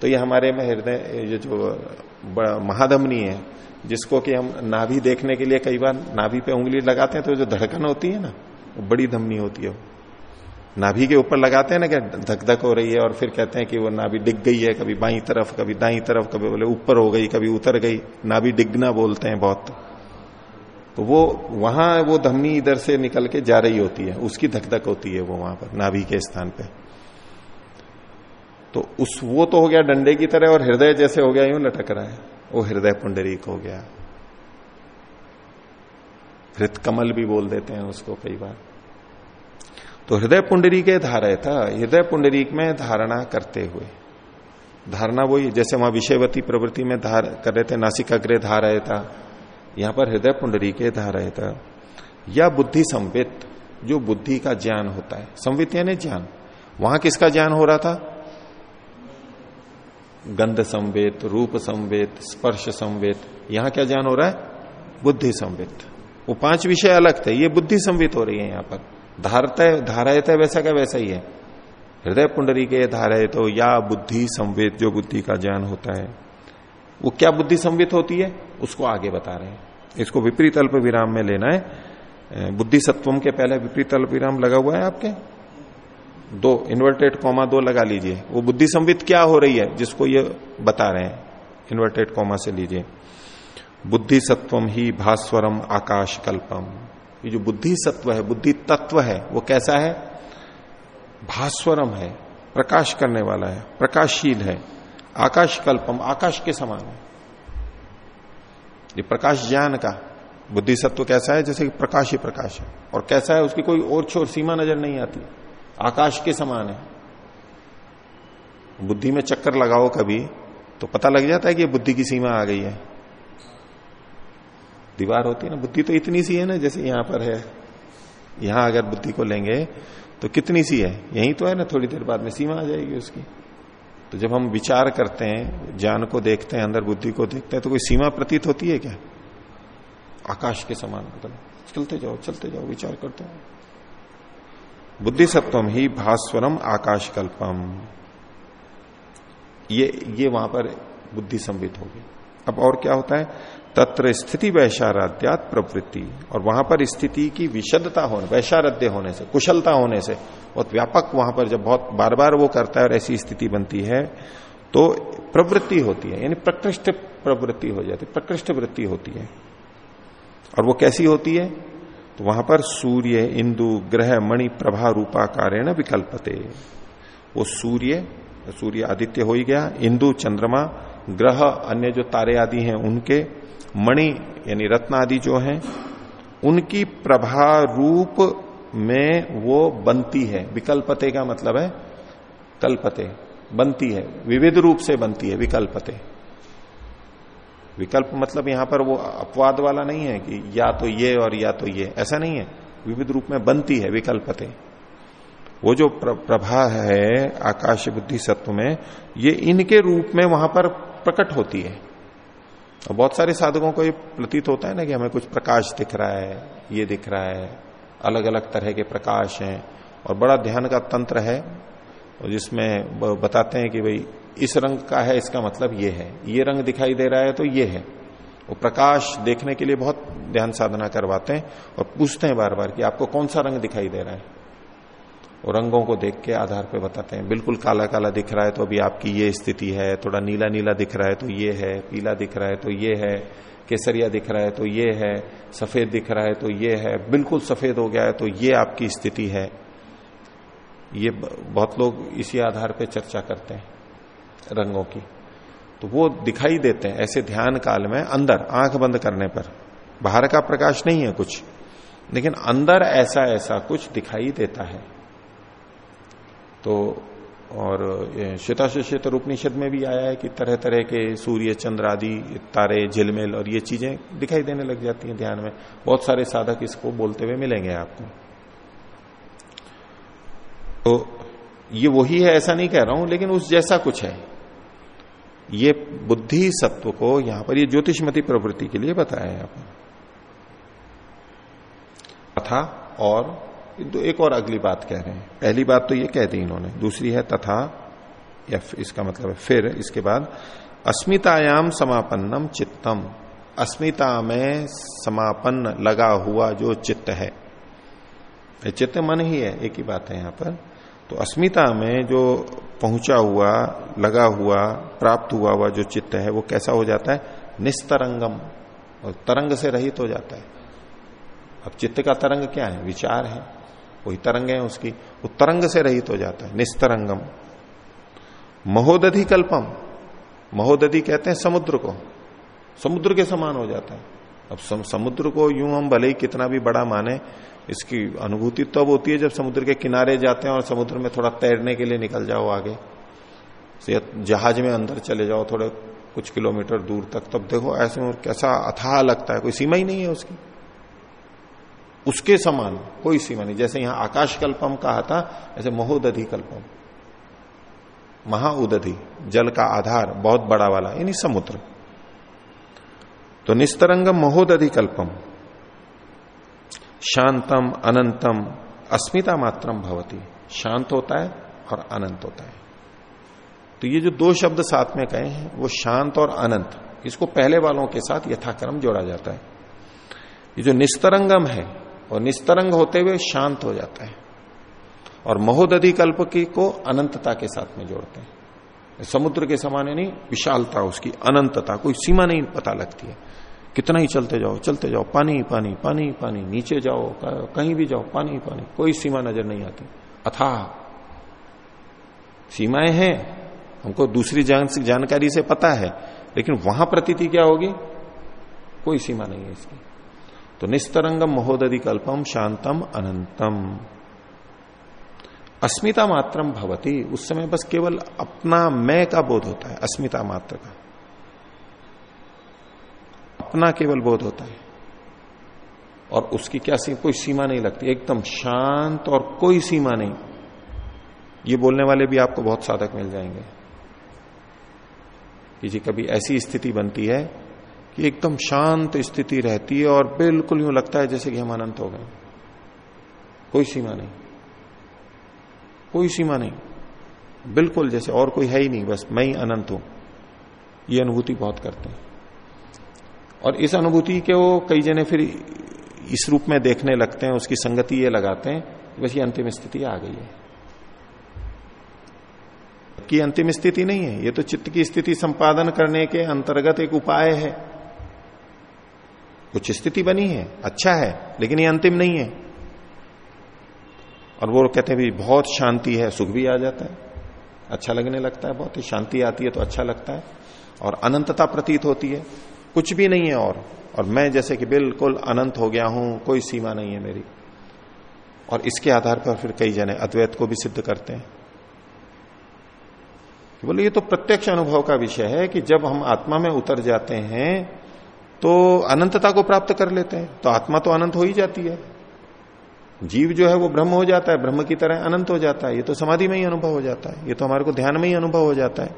तो ये हमारे में हृदय, ये जो महाधमनी है, जिसको कि हम नाभि देखने के लिए कई बार नाभि पे उंगली लगाते हैं तो जो धड़कन होती है ना, वो बड़ी धमनी होती है। नाभि के ऊपर लगाते हैं ना, क्या धक धक हो रही है, और फिर कहते हैं कि वो नाभि डिग गई है, कभी बाई तरफ़, कभी दाई तरफ़, कभी बोले ऊपर हो गई, कभी उतर गई। नाभि डिगना बोलते हैं बहुत। तो वो, वहाँ वो धमनी इधर से निकल के जा रही होती है। उसकी धक धक होती है वो वहाँ पर, नाभि के स्थान पे। तो उस, वो तो हो गया डंडे की तरह और हृदय जैसे हो गया, यूँ लटक रहा है। वो हृदय पुंडरीक हो गया। हृत कमल भी बोल देते हैं उसको कई बार। तो हृदय पुंडरी के धारय था। हृदय पुंडरी में धारणा करते हुए। धारणा वही, जैसे वहाँ विषयवती प्रवृत्ति में धार, कर रहे थे नासिका ग्रह धारय था। यहाँ पर हृदय पुंडरी के धारय था या बुद्धि संवित, जो बुद्धि का ज्ञान होता है। संवित यानी ज्ञान। वहाँ किसका ज्ञान हो रहा था? गंध संवेद रूप संवेद स्पर्श संवेद यहाँ क्या ज्ञान हो रहा है? बुद्धि संवेद वो पाँच विषय अलग थे। ये बुद्धि संवित हो रही है यहाँ पर। धारतय धारायत है वैसा का वैसा ही है। हृदय पुंडरी के धारय तो या बुद्धि संवेद जो बुद्धि का ज्ञान होता है। वो क्या बुद्धि संवित होती है? उसको आगे बता रहे हैं। इसको विपरीत अल्प विराम में लेना है। बुद्धि सत्वम के पहले विपरीत अल्प विराम लगा हुआ है आपके? दो इन्वर्टेड कॉमा दो लगा लीजिए। वो बुद्धि संवित क्या हो रही है? जिसको ये बता रहे हैं। इन्वर्टेड कॉमा से लीजिए। बुद्धि सत्वम ही भास्वरम आकाश कल्पम ये जो बुद्धि सत्व है, बुद्धि तत्व है, वो कैसा है? भास्वरम है, प्रकाश करने वाला है, प्रकाशशील है। आकाश कल्पम, आकाश के समान। है ये प्रकाश ज्ञान का, बुद्धि सत्व कैसा है? जैसे कि प्रकाश ही प्रकाश है। और कैसा है? उसकी कोई और छोर सीमा नज़र नहीं आती। आकाश के समान है। बुद्धि में चक्कर लगाओ कभी तो पता लग जाता है कि बुद्धि की सीमा आ गई है। दीवार होती है ना, बुद्धि तो इतनी सी है ना, जैसे यहाँ पर है। यहाँ अगर बुद्धि को लेंगे तो कितनी सी है? यही तो है ना, थोड़ी देर बाद में सीमा आ जाएगी उसकी। तो जब हम विचार करते हैं, ज्ञान को देखते हैं, अंदर बुद्धि को देखते हैं तो कोई सीमा प्रतीत होती है क्या? आकाश के समान मतलब चलते जाओ चलते जाओ, विचार करते हो। बुद्धि सत्वम ही भास्वरम आकाश कल्पम ये ये वहाँ पर बुद्धि संबित होगी। अब और क्या होता है? तत्र स्थिति वैशाराध्यात प्रवृत्ति। और वहाँ पर स्थिति की विशदता होने वैशारध्य होने से, कुशलता होने से, बहुत व्यापक वहाँ पर जब बहुत बार बार वो करता है और ऐसी स्थिति बनती है तो प्रवृत्ति होती है। यानी प्रकृष्ट प्रवृत्ति हो जाती है, प्रकृष्ट वृत्ति होती है। और वो कैसी होती है? तो वहाँ पर सूर्य, इंदु, ग्रह, मणि, प्रभा, रूपा रूपाकार विकल्पते। वो सूर्य सूर्य आदित्य हो ही गया, इंदु, चंद्रमा, ग्रह, अन्य जो तारे आदि हैं उनके मणि यानी रत्न आदि जो हैं, उनकी प्रभा रूप में वो बनती है। विकल्पते का मतलब है कल्पते, बनती है। विविध रूप से बनती है, विकल्पते। विकल्प मतलब यहाँ पर वो अपवाद वाला नहीं है कि या तो ये और या तो ये, ऐसा नहीं है। विविध रूप में बनती है, विकल्पते। वो जो प्रभा है, आकाश बुद्धि सत्व में, ये इनके रूप में वहाँ पर प्रकट होती है। और बहुत सारे साधकों को ये प्रतीत होता है ना कि हमें कुछ प्रकाश दिख रहा है, ये दिख रहा है अलग अलग तरह के प्रकाश हैं, और बड़ा ध्यान का तंत्र है, और जिसमें बताते हैं कि भाई, इस रंग का है, इसका मतलब ये है, ये रंग दिखाई दे रहा है तो ये है। वो प्रकाश देखने के लिए बहुत ध्यान साधना करवाते हैं, और पूछते हैं बार बार कि आपको कौन सा रंग दिखाई दे रहा है? और रंगों को देख के आधार पे बताते हैं। बिल्कुल काला काला दिख रहा है तो अभी आपकी ये स्थिति है, थोड़ा नीला नीला दिख रहा है तो ये है, पीला दिख रहा है तो ये है, केसरिया दिख रहा है तो ये है, सफ़ेद दिख रहा है तो ये है, बिल्कुल सफ़ेद हो गया है तो ये आपकी स्थिति है। ये बहुत लोग इसी आधार पर चर्चा करते हैं, रंगों की। तो वो दिखाई देते हैं, ऐसे ध्यान काल में अंदर, आँख बंद करने पर। बाहर का प्रकाश नहीं है कुछ, लेकिन अंदर ऐसा ऐसा कुछ दिखाई देता है। तो और श्वेताश्वेत उपनिषद में भी आया है कि तरह तरह के सूर्य, चंद्र आदि, तारे, झिलमिल और ये चीज़ें दिखाई देने लग जाती हैं ध्यान में। बहुत सारे साधक इसको बोलते हुए मिलेंगे आपको। तो ये वही है, ऐसा नहीं कह रहा हूँ, लेकिन उस जैसा कुछ है। ये बुद्धि सत्व को यहाँ पर, ये ज्योतिषमती प्रवृत्ति के लिए बताया है आपने। कथा और एक और अगली बात कह रहे हैं। पहली बात तो ये कह दी इन्होंने। दूसरी है तथा या इसका मतलब है फिर, इसके बाद अस्मितायाम समापन्नम चित्तम। अस्मिता में समापन्न लगा हुआ जो चित्त है। चित्त मन ही है, एक ही बात है यहाँ पर। तो अस्मिता में जो पहुँचा हुआ, लगा हुआ, प्राप्त हुआ हुआ जो चित्त है, वो कैसा हो जाता है? निस्तरंगम। और तरंग से रहित हो जाता है। अब चित्त का तरंग क्या है? विचार है। वही तरंग है उसकी वो तरंग से रहित हो जाता है निस्तरंगम। महोदधि कल्पम महोदधि कहते हैं समुद्र को। समुद्र के समान हो जाता है। अब सम, समुद्र को यूँ हम भले ही कितना भी बड़ा माने इसकी अनुभूति तब होती है जब समुद्र के किनारे जाते हैं और समुद्र में थोड़ा तैरने के लिए निकल जाओ आगे। जहाज़ में अंदर चले जाओ थोड़े कुछ किलोमीटर दूर तक तब देखो ऐसे में कैसा अथाह लगता है कोई सीमा ही नहीं है उसकी। उसके समान कोई सीमा नहीं। जैसे यहाँ आकाश कल्पम कहा था, ऐसे महोदधि कल्पम महाउदधि, जल का आधार, बहुत बड़ा वाला, यानी समुद्र। तो निस्तरंगम महोदधि कल्पम शांतम, अनंतम, अस्मिता मात्रम भवती। शांत होता है और अनंत होता है। तो ये जो दो शब्द साथ में कहे हैं, वो शांत और अनंत, इसको पहले वालों के साथ यथाक्रम जोड़ा जाता है। ये जो निस्तरंगम है और निस्तरंग होते हुए शांत हो जाता है और महोदधि कल्प की को अनंतता के साथ में जोड़ते हैं। समुद्र के समान नहीं विशालता उसकी अनंतता कोई सीमा नहीं पता लगती है। कितना ही चलते जाओ चलते जाओ पानी पानी पानी पानी नीचे जाओ कहीं भी जाओ पानी पानी कोई सीमा नज़र नहीं आती। अथाह सीमाएँ हैं हमको दूसरी जान, जानकारी से पता है लेकिन वहाँ प्रतीति क्या होगी? कोई सीमा नहीं है इसकी। तो निस्तरंगम महोदधि कल्पम शांतम अनंतम। अस्मिता मात्रम भवती उस समय बस केवल अपना मैं का बोध होता है अस्मिता मात्र का। अपना केवल बोध होता है। और उसकी क्या सी, कोई सीमा नहीं लगती एकदम शांत और कोई सीमा नहीं। ये बोलने वाले भी आपको बहुत साधक मिल जाएँगे। कि जी कभी ऐसी स्थिति बनती है कि एकदम शांत स्थिति रहती है और बिल्कुल यूँ लगता है जैसे कि हम अनंत हो गए। कोई सीमा नहीं। कोई सीमा नहीं। बिल्कुल जैसे और कोई है ही नहीं, बस मैं ही अनंत हूँ। ये अनुभूति बहुत करते हैं। और इस अनुभूति के वो कई जने फिर इस रूप में देखने लगते हैं, उसकी संगति ये लगाते हैं बस ये अंतिम स्थिति आ गई है। कि अंतिम स्थिति नहीं है। ये तो चित्त की स्थिति संपादन करने के अंतर्गत एक उपाय है। कुछ स्थिति बनी है अच्छा है, लेकिन ये अंतिम नहीं है। और वो कहते हैं भी, बहुत शांति है, सुख भी आ जाता है। अच्छा लगने लगता है बहुत ही शांति आती है तो अच्छा लगता है। और अनंतता प्रतीत होती है, कुछ भी नहीं है और। और मैं जैसे कि बिल्कुल अनंत हो गया हूँ, कोई सीमा नहीं है मेरी। और इसके आधार पर फिर कई जने अद्वैत को भी सिद्ध करते हैं। बोले, ये तो प्रत्यक्ष अनुभव का विषय है कि जब हम आत्मा में उतर जाते हैं तो अनंतता को प्राप्त कर लेते हैं। तो आत्मा तो अनंत हो ही जाती है। जीव जो है वो ब्रह्म हो जाता है, ब्रह्म की तरह अनंत हो जाता है। ये तो समाधि में ही अनुभव हो जाता है। ये तो हमारे को ध्यान में ही अनुभव हो जाता है।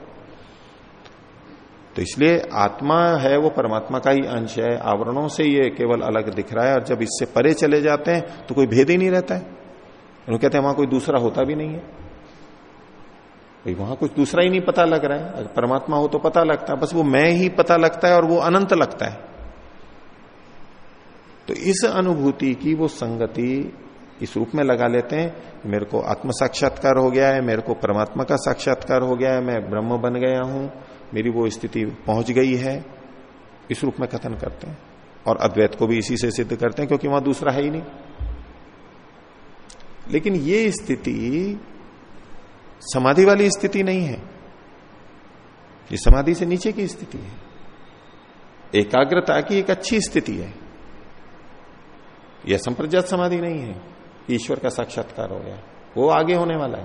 तो इसलिए आत्मा है वो परमात्मा का ही अंश है। आवरणों से ये केवल अलग दिख रहा है और जब इससे परे चले जाते हैं तो कोई भेद ही नहीं रहता है। उन्होंने कहते हैं, वहाँ कोई दूसरा होता भी नहीं है। भाई, वहाँ कुछ दूसरा ही नहीं पता लग रहा है। परमात्मा हो तो पता लगता है। बस वो मैं ही पता लगता है और वो अनंत लगता है। तो इस अनुभूति की वो संगति इस रूप में लगा लेते हैं, मेरे को आत्म साक्षात्कार हो गया है, मेरे को परमात्मा का साक्षात्कार हो गया है, मैं ब्रह्म बन गया हूँ, मेरी वो स्थिति पहुँच गई है, इस रूप में कथन करते हैं। और अद्वैत को भी इसी से सिद्ध करते हैं, क्योंकि वहाँ दूसरा है ही नहीं। लेकिन ये स्थिति, समाधि वाली स्थिति नहीं है। ये समाधि से नीचे की स्थिति है। एकाग्रता की एक अच्छी स्थिति है। यह संप्रजात समाधि नहीं है। ईश्वर का साक्षात्कार हो गया। वो आगे होने वाला है।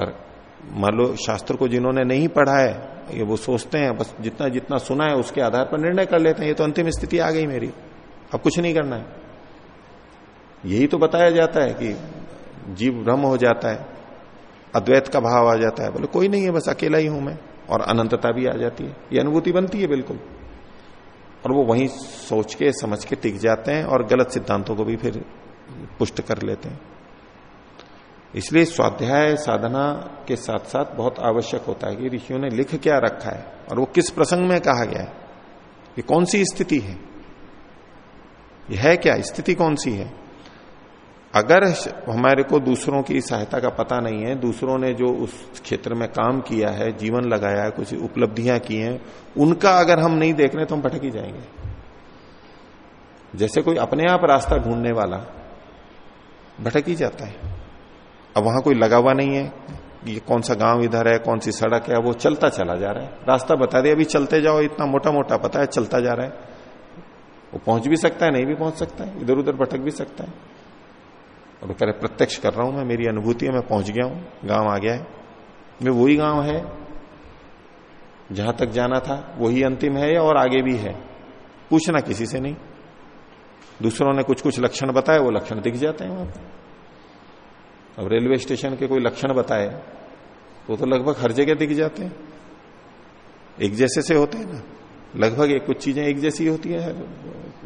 पर मान लो शास्त्र को जिन्होंने नहीं पढ़ा है, ये वो सोचते हैं, बस जितना जितना सुना है उसके आधार पर निर्णय कर लेते हैं, ये तो अंतिम स्थिति आ गई मेरी। अब कुछ नहीं करना है। यही तो बताया जाता है कि जीव भ्रम हो जाता है, अद्वैत का भाव आ जाता है। बोले, कोई नहीं है, बस अकेला ही हूँ मैं, और अनंतता भी आ जाती है। ये अनुभूति बनती है बिल्कुल। और वो वहीं सोच के, समझ के टिक जाते हैं और गलत सिद्धांतों को भी फिर पुष्ट कर लेते हैं। इसलिए स्वाध्याय साधना के साथ साथ बहुत आवश्यक होता है कि ऋषियों ने लिख क्या रखा है और वो किस प्रसंग में कहा गया है। ये कौन सी स्थिति है? यह है क्या? स्थिति कौन सी है? अगर हमारे को दूसरों की सहायता का पता नहीं है, दूसरों ने जो उस क्षेत्र में काम किया है, जीवन लगाया है, कुछ उपलब्धियाँ की हैं, उनका अगर हम नहीं देख रहे तो हम भटक ही जाएँगे। जैसे कोई अपने आप रास्ता ढूँढने वाला भटक ही जाता है। अब वहाँ कोई लगा हुआ नहीं है, ये कौन सा गाँव इधर है, कौन सी सड़क है, वो चलता चला जा रहा है। रास्ता बता दिया, अभी चलते जाओ, इतना मोटा मोटा पता है, चलता जा रहा है। वो पहुँच भी सकता है, नहीं भी पहुँच सकता है इधर उधर भटक भी सकता है। और कह रहे, प्रत्यक्ष कर रहा हूँ मैं, मेरी अनुभूति है, मैं पहुँच गया हूँ, गाँव आ गया है। मैं वही गाँव है, जहाँ तक जाना था, वही अंतिम है या और आगे भी है? पूछना किसी से नहीं। दूसरों ने कुछ कुछ लक्षण बताए, वो लक्षण दिख जाते हैं वहाँ पर अब रेलवे स्टेशन के कोई लक्षण बताए, वो तो लगभग हर जगह दिख जाते हैं। एक जैसे से होते हैं ना, लगभग एक कुछ चीज़ें एक जैसी होती है,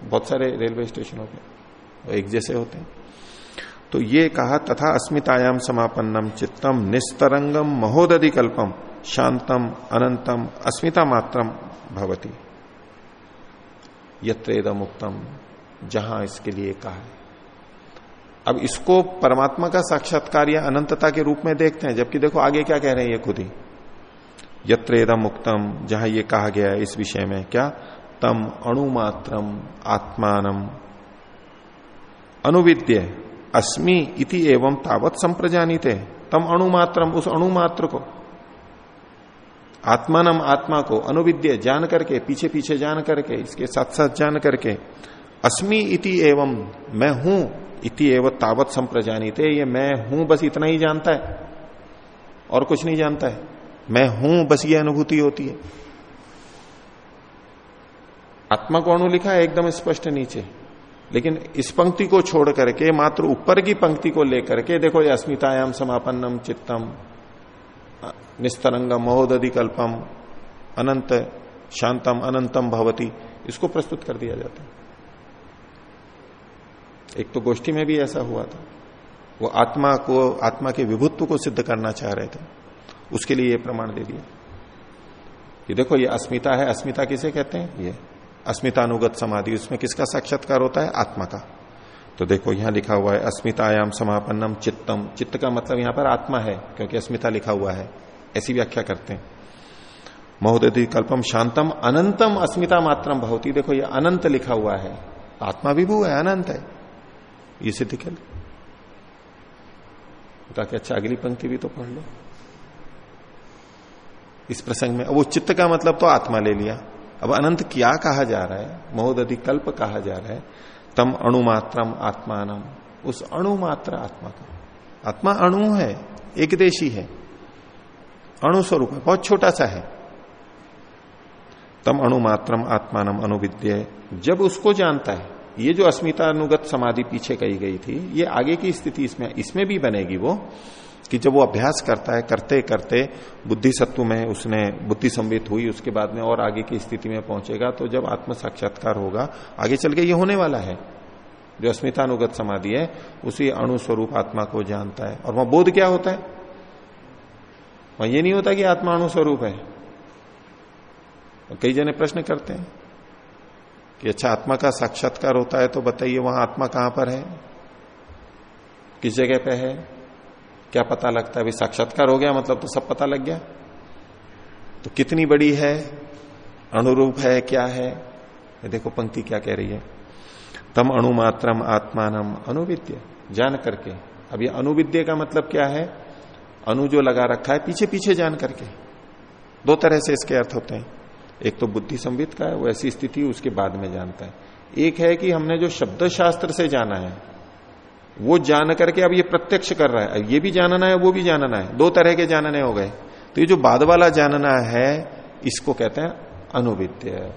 बहुत सारे रेलवे स्टेशनों हैं एक जैसे होते हैं। तो ये कहा, तथा अस्मितायाम समापन्नम चित्तम निस्तरंगम महोदधि कल्पम शांतम अनंतम अस्मिता मात्रम भवती। यत्रेदम मुक्तम जहाँ इसके लिए कहा अब इसको परमात्मा का साक्षात्कार या अनंतता के रूप में देखते हैं, जबकि देखो आगे क्या कह रहे हैं ये खुद ही। यत्रेदम उक्तम जहाँ ये कहा गया है इस विषय में क्या? तम अणुमात्रम आत्मानम। अनुविद्य अस्मि इति एवं तावत संप्रजानित। है तम अणुमात्रम उस अणुमात्र को। आत्मानम आत्मा को, अनुविद्य जान करके, पीछे पीछे जान करके, इसके साथ साथ जान करके। अस्मि इति एवं मैं हूँ इति एवं तावत संप्रजानित। ये मैं हूँ बस इतना ही जानता है। और कुछ नहीं जानता है। मैं हूँ बस ये अनुभूति होती है। आत्मा को अणु लिखा है, एकदम स्पष्ट नीचे। लेकिन इस पंक्ति को छोड़ करके, मात्र ऊपर की पंक्ति को लेकर के, देखो ये अस्मितायाम समापन्नम चित्तम, निस्तरंगम महोदधि कल्पम अनंत, शांतम, अनंतम भवती, इसको प्रस्तुत कर दिया जाता है। एक तो गोष्ठी में भी ऐसा हुआ था। वो आत्मा को, आत्मा के विभुत्व को सिद्ध करना चाह रहे थे। उसके लिए ये प्रमाण दे दिया। कि देखो, ये अस्मिता है, अस्मिता किसे कहते हैं? ये अस्मितानुगत समाधि, उसमें किसका साक्षात्कार होता है? आत्मा का। तो देखो, यहाँ लिखा हुआ है अस्मितायाम समापन्नम चित्तम। चित्त का मतलब यहाँ पर आत्मा है, क्योंकि अस्मिता लिखा हुआ है। ऐसी व्याख्या करते हैं। महोदय कल्पम शांतम अनंतम अस्मिता मात्रम भवती। देखो, ये अनंत लिखा हुआ है। आत्मा भी विभू है, अनंत है। ये सिद्ध कर ताकि अच्छा अगली पंक्ति भी तो पढ़ लो। इस प्रसंग में वो चित्त का मतलब तो आत्मा ले लिया। अब अनंत क्या कहा जा रहा है? महोदधि कल्प कहा जा रहा है, तम अणुमात्रम आत्मानम। उस अणुमात्र आत्मा का। आत्मा अणु है, एक देशी है। अणु स्वरूप है, बहुत छोटा सा है। तम अणुमात्रम आत्मानम अनुविद्य। जब उसको जानता है, ये जो अस्मिता अनुगत समाधि पीछे कही गई थी, ये आगे की स्थिति इसमें इसमें भी बनेगी वो। कि जब वो अभ्यास करता है, करते करते बुद्धि सत्व में उसने बुद्धि संबित हुई, उसके बाद में और आगे की स्थिति में पहुंचेगा तो जब आत्म साक्षात्कार होगा, आगे चल के ये होने वाला है। जो अस्मितानुगत समाधि है, उसी अणुस्वरूप आत्मा को जानता है। और वहाँ बोध क्या होता है? वहाँ ये नहीं होता कि आत्मा अणुस्वरूप है। कई जने प्रश्न करते हैं कि अच्छा आत्मा का साक्षात्कार होता है तो बताइए वहाँ आत्मा कहाँ पर है? किस जगह पे है? क्या पता लगता है, अभी साक्षात्कार हो गया मतलब तो सब पता लग गया। तो कितनी बड़ी है, अनुरूप है, क्या है? ये देखो पंक्ति क्या कह रही है। तम अणुमात्रम आत्मानम अनुविद्य, जान करके। अब ये अनुविद्य का मतलब क्या है? अनु जो लगा रखा है पीछे पीछे जान करके। दो तरह से इसके अर्थ होते हैं। एक तो बुद्धि संवित का है, वो ऐसी स्थिति उसके बाद में जानता है। एक है कि हमने जो शब्द शास्त्र से जाना है वो जान करके अब ये प्रत्यक्ष कर रहा है। ये भी जानना है, वो भी जानना है। दो तरह के जानने हो गए। तो ये जो बाद वाला जानना है, इसको कहते हैं अनुविद्य।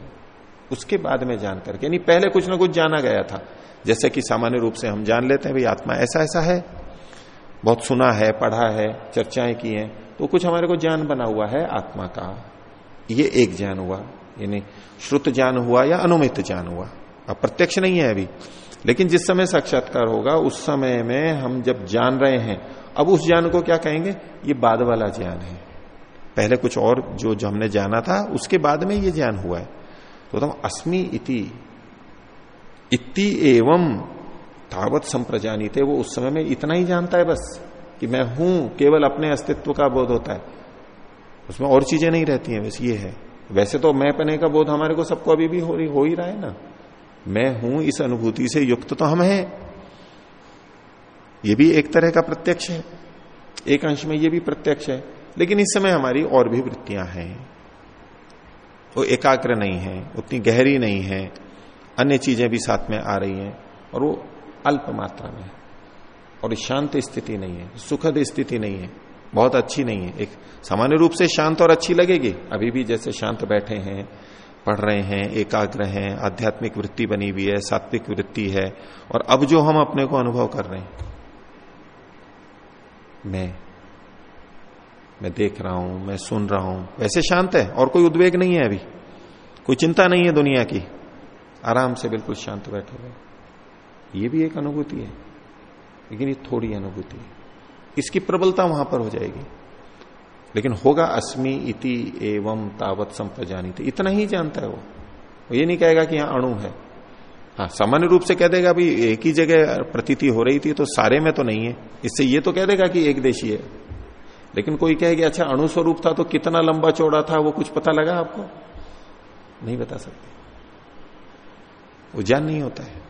उसके बाद में जान करके, यानी पहले कुछ ना कुछ जाना गया था। जैसे कि सामान्य रूप से हम जान लेते हैं, भाई आत्मा ऐसा ऐसा है। बहुत सुना है, पढ़ा है, चर्चाएँ की हैं तो कुछ हमारे को ज्ञान बना हुआ है आत्मा का। ये एक ज्ञान हुआ, यानी श्रुत ज्ञान हुआ या अनुमित ज्ञान हुआ। अब प्रत्यक्ष नहीं है अभी। लेकिन जिस समय साक्षात्कार होगा, उस समय में हम जब जान रहे हैं, अब उस ज्ञान को क्या कहेंगे? ये बाद वाला ज्ञान है। पहले कुछ और जो जो हमने जाना था, उसके बाद में ये ज्ञान हुआ है। तो तुम अस्मि इति। इति एवं तावत संप्रजानी थे वो उस समय में इतना ही जानता है बस, कि मैं हूँ, केवल अपने अस्तित्व का बोध होता है। उसमें और चीज़ें नहीं रहती हैं, बस ये है। वैसे तो मैं पने का बोध हमारे को सबको अभी भी हो हो ही रहा है ना। मैं हूँ इस अनुभूति से युक्त तो हम हैं। ये भी एक तरह का प्रत्यक्ष है। एक अंश में ये भी प्रत्यक्ष है। लेकिन इस समय हमारी और भी वृत्तियाँ हैं। वो एकाग्र नहीं है, उतनी गहरी नहीं है। अन्य चीज़ें भी साथ में आ रही हैं और वो अल्प मात्रा में और शांत स्थिति नहीं है, सुखद स्थिति नहीं है, बहुत अच्छी नहीं है। एक सामान्य रूप से शांत और अच्छी लगेगी। अभी भी जैसे शांत बैठे हैं पढ़ रहे हैं, एकाग्र हैं, आध्यात्मिक वृत्ति बनी हुई है, सात्विक वृत्ति है, और अब जो हम अपने को अनुभव कर रहे हैं। मैं मैं देख रहा हूँ, मैं सुन रहा हूँ। वैसे शांत है, और कोई उद्वेग नहीं है अभी। कोई चिंता नहीं है दुनिया की। आराम से बिल्कुल शांत बैठे हुए ये भी एक अनुभूति है, लेकिन ये थोड़ी अनुभूति है। इसकी प्रबलता वहाँ पर हो जाएगी। लेकिन होगा अस्मि इति एवं तावत संप्रजानी इतना ही जानता है वो। वो ये नहीं कहेगा कि यहाँ अणु है। हाँ सामान्य रूप से कह देगा भाई एक ही जगह प्रतीति हो रही थी तो सारे में तो नहीं है। इससे ये तो कह देगा कि एक देशी है। लेकिन कोई कहेगा अच्छा अणु स्वरूप था तो कितना लंबा चौड़ा था, वो कुछ पता लगा आपको? नहीं बता सकते। वो ज्ञान नहीं होता है।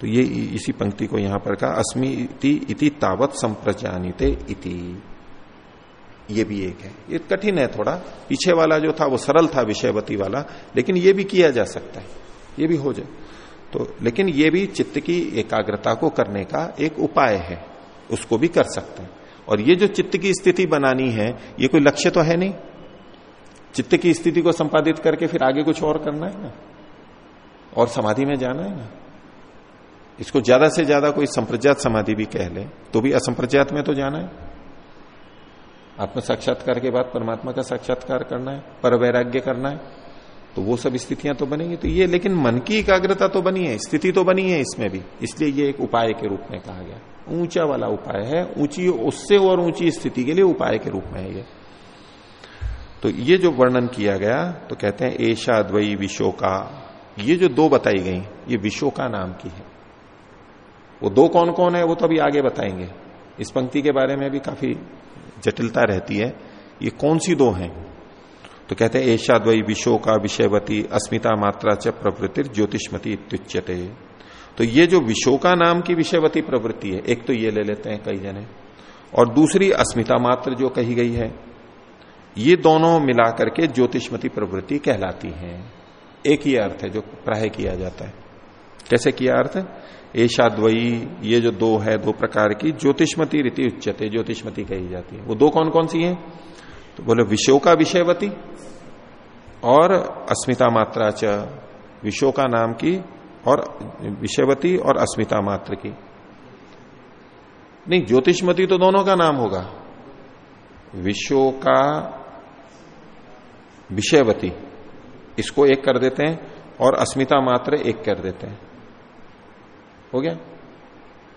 तो ये इसी पंक्ति को यहाँ पर कहा, अस्मि इति तावत संप्रजानित इति। ये भी एक है। ये कठिन है थोड़ा। पीछे वाला जो था, वो सरल था विषयवती वाला, लेकिन ये भी किया जा सकता है। ये भी हो जाए। तो लेकिन ये भी चित्त की एकाग्रता को करने का एक उपाय है। उसको भी कर सकते हैं। और ये जो चित्त की स्थिति बनानी है, ये कोई लक्ष्य तो है नहीं। चित्त की स्थिति को संपादित करके फिर आगे कुछ और करना है ना? और समाधि में जाना है ना? इसको ज़्यादा से ज़्यादा कोई संप्रज्ञात समाधि भी कह ले तो भी असंप्रज्ञात में तो जाना है। आत्म साक्षात्कार के बाद परमात्मा का साक्षात्कार करना है पर वैराग्य करना है तो वो सब स्थितियाँ तो बनेंगी। तो ये, लेकिन मन की एकाग्रता तो बनी है, स्थिति तो बनी है इसमें भी। इसलिए ये एक उपाय के रूप में कहा गया। ऊँचा वाला उपाय है, ऊँची उससे और ऊँची स्थिति के लिए उपाय के रूप में है ये। तो ये जो वर्णन किया गया तो कहते हैं ऐशा द्वई विशोका। ये जो दो बताई गई, ये विशोका नाम की है। वो दो कौन कौन है, वो तो अभी आगे बताएँगे। इस पंक्ति के बारे में भी काफ़ी जटिलता रहती है, ये कौन सी दो हैं? तो कहते हैं ऐशा द्वई विशोका विषयवती अस्मिता मात्रा च प्रवृत्ति ज्योतिषमती इत्युच्यते। तो ये जो विशोका नाम की विषयवती प्रवृत्ति है, एक तो ये ले लेते हैं कई जने। और दूसरी अस्मिता मात्र जो कही गई है, ये दोनों मिलाकर के ज्योतिषमती प्रवृत्ति कहलाती है। एक ही अर्थ है जो प्राय किया जाता है। कैसे किया अर्थ? ऐशा द्वयी, ये जो दो है, दो प्रकार की, ज्योतिषमती रीति उच्चते ज्योतिषमती कही जाती है। वो दो कौन कौन सी है? तो बोले विशोका विषयवती और अस्मिता मात्रा च विषो का नाम की और विषयवती और अस्मिता मात्र की। नहीं, ज्योतिषमती तो दोनों का नाम होगा। विशोका विषयवती, इसको एक कर देते हैं और अस्मिता मात्र एक कर देते हैं। हो गया?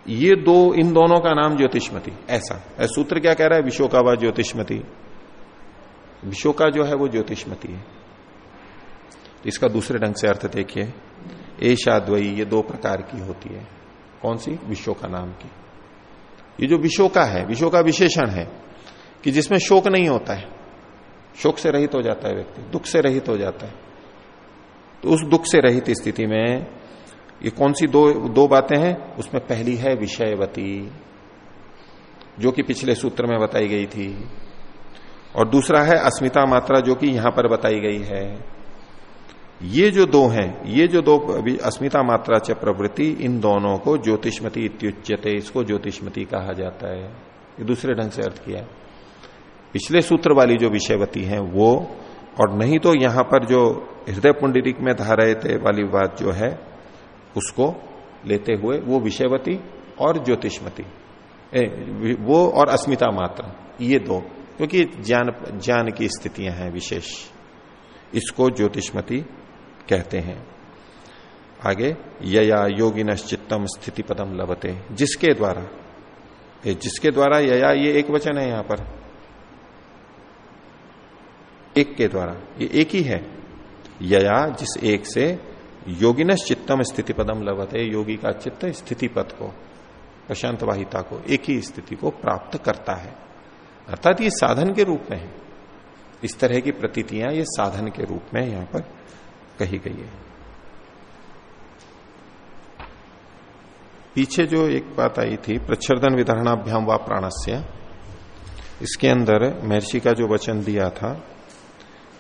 ये दो, इन दोनों का नाम ज्योतिषमती, ऐसा। सूत्र क्या कह रहा है? विशोका व ज्योतिषमती। विशोका जो है वो ज्योतिषमती है। इसका दूसरे ढंग से अर्थ देखिए। ऐशा द्वयी, ये दो प्रकार की होती है। कौन सी? विशोका नाम की। ये जो विशोका है विशोका विशेषण है कि जिसमें शोक नहीं होता है। शोक से रहित हो जाता है व्यक्ति, दुख से रहित हो जाता है। तो उस दुख से रहित स्थिति में ये कौन सी दो दो बातें हैं? उसमें पहली है विषयवती, जो कि पिछले सूत्र में बताई गई थी। और दूसरा है अस्मिता मात्रा, जो कि यहाँ पर बताई गई है। ये जो दो हैं, ये जो दो अस्मिता मात्रा च प्रवृत्ति, इन दोनों को ज्योतिषमती इत्युच्यते, इसको ज्योतिषमती कहा जाता है। ये दूसरे ढंग से अर्थ किया पिछले सूत्र वाली जो विषयवती है, वो, और नहीं तो यहाँ पर जो हृदय पुंडरिक में धारयते वाली बात जो है उसको लेते हुए वो विषयवती और ज्योतिषमती वो और अस्मिता मात्र ये दो, क्योंकि ज्ञान ज्ञान की स्थितियाँ हैं विशेष। इसको ज्योतिषमती कहते हैं। आगे, यया योगिन चित्तम स्थिति पदम लभते। जिसके द्वारा? जिसके द्वारा? यया, ये एक वचन है यहाँ पर। एक के द्वारा। ये एक ही है। यया, जिस एक से योगिनश चित्तम स्थिति पदम लभते। योगी का चित्त स्थिति पद को प्रशांत वाहिता को, एक ही स्थिति को प्राप्त करता है। अर्थात ये साधन के रूप में है। इस तरह की प्रतीतियाँ ये साधन के रूप में यहाँ पर कही गई है। पीछे जो एक बात आई थी प्रच्छन विधारणाभ्याम व प्राणस्य। इसके अंदर महर्षि का जो वचन दिया था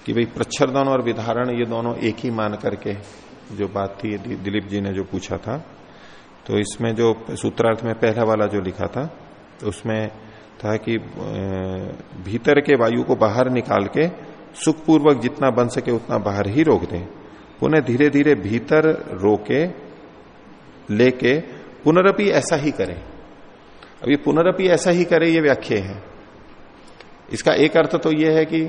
कि भाई प्रच्छर्दन और विधारण ये दोनों एक ही मान करके जो बात थी दिलीप जी ने जो पूछा था तो इसमें जो सूत्रार्थ में पहला वाला जो लिखा था तो उसमें था कि भीतर के वायु को बाहर निकाल के सुखपूर्वक जितना बन सके उतना बाहर ही रोक दें। पुनः धीरे धीरे भीतर रोके, लेके पुनरअपि ऐसा ही करें। अभी पुनरअपि ऐसा ही करे, ये व्याख्या है। इसका एक अर्थ तो यह है कि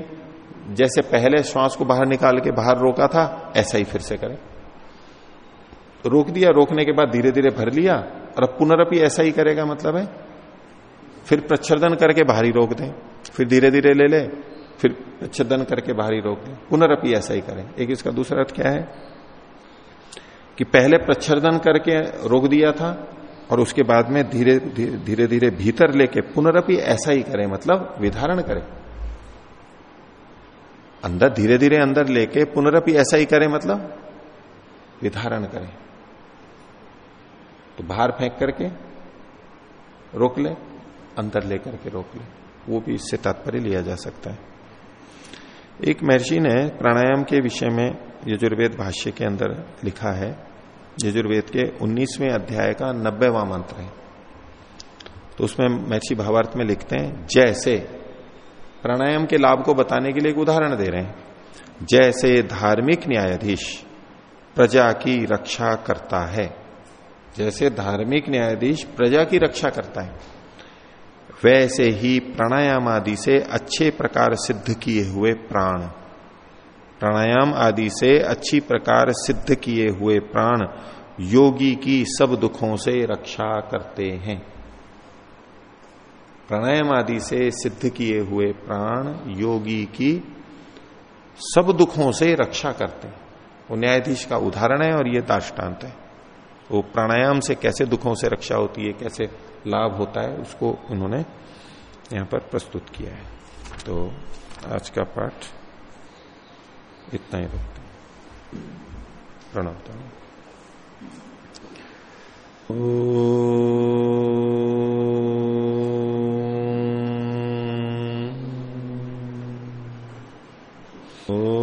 जैसे पहले श्वास को बाहर निकाल के बाहर रोका था, ऐसा ही फिर से करें। रोक दिया, रोकने के बाद धीरे धीरे भर लिया और अब पुनरअपि ऐसा ही करेगा मतलब है? फिर प्रच्छर्दन करके बाहरी रोक दें, फिर धीरे धीरे ले ले, फिर प्रच्छेदन करके बाहरी रोक ले पुनरअपि ऐसा ही करें। एक इसका दूसरा अर्थ क्या है? कि पहले प्रच्छेदन करके रोक दिया था और उसके बाद में धीरे धीरे धीरे भीतर लेके पुनरअपि ऐसा ही करें मतलब विधारण करें। अंदर धीरे धीरे अंदर लेके पुनरअपि ऐसा ही करें मतलब विधारण करें। तो बाहर फेंक करके रोक ले, अंदर लेकर के रोक ले। वो भी इससे तात्पर्य लिया जा सकता है। एक महर्षि ने प्राणायाम के विषय में यजुर्वेद भाष्य के अंदर लिखा है। यजुर्वेद के 19वें अध्याय का नब्बेवा मंत्र है। तो उसमें महर्षि भावार्थ में लिखते हैं, जैसे प्राणायाम के लाभ को बताने के लिए एक उदाहरण दे रहे हैं। जैसे धार्मिक न्यायाधीश प्रजा की रक्षा करता है। जैसे धार्मिक न्यायाधीश प्रजा की रक्षा करता है, वैसे ही प्राणायाम आदि से अच्छे प्रकार सिद्ध किए हुए प्राण, प्राणायाम आदि से अच्छी प्रकार सिद्ध किए हुए प्राण योगी की सब दुखों से रक्षा करते हैं। प्राणायाम आदि से सिद्ध किए हुए प्राण योगी की सब दुखों से रक्षा करते हैं। वो न्यायाधीश का उदाहरण है और ये दाष्टान्त है। वो प्राणायाम से कैसे दुखों से रक्षा होती है, कैसे लाभ होता है, उसको उन्होंने यहाँ पर प्रस्तुत किया है। तो आज का पाठ इतना ही रखते प्रणवता ओ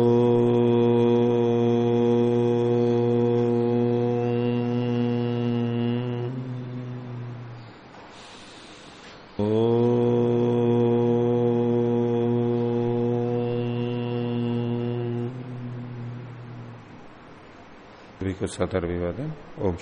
सदर विवाद ओम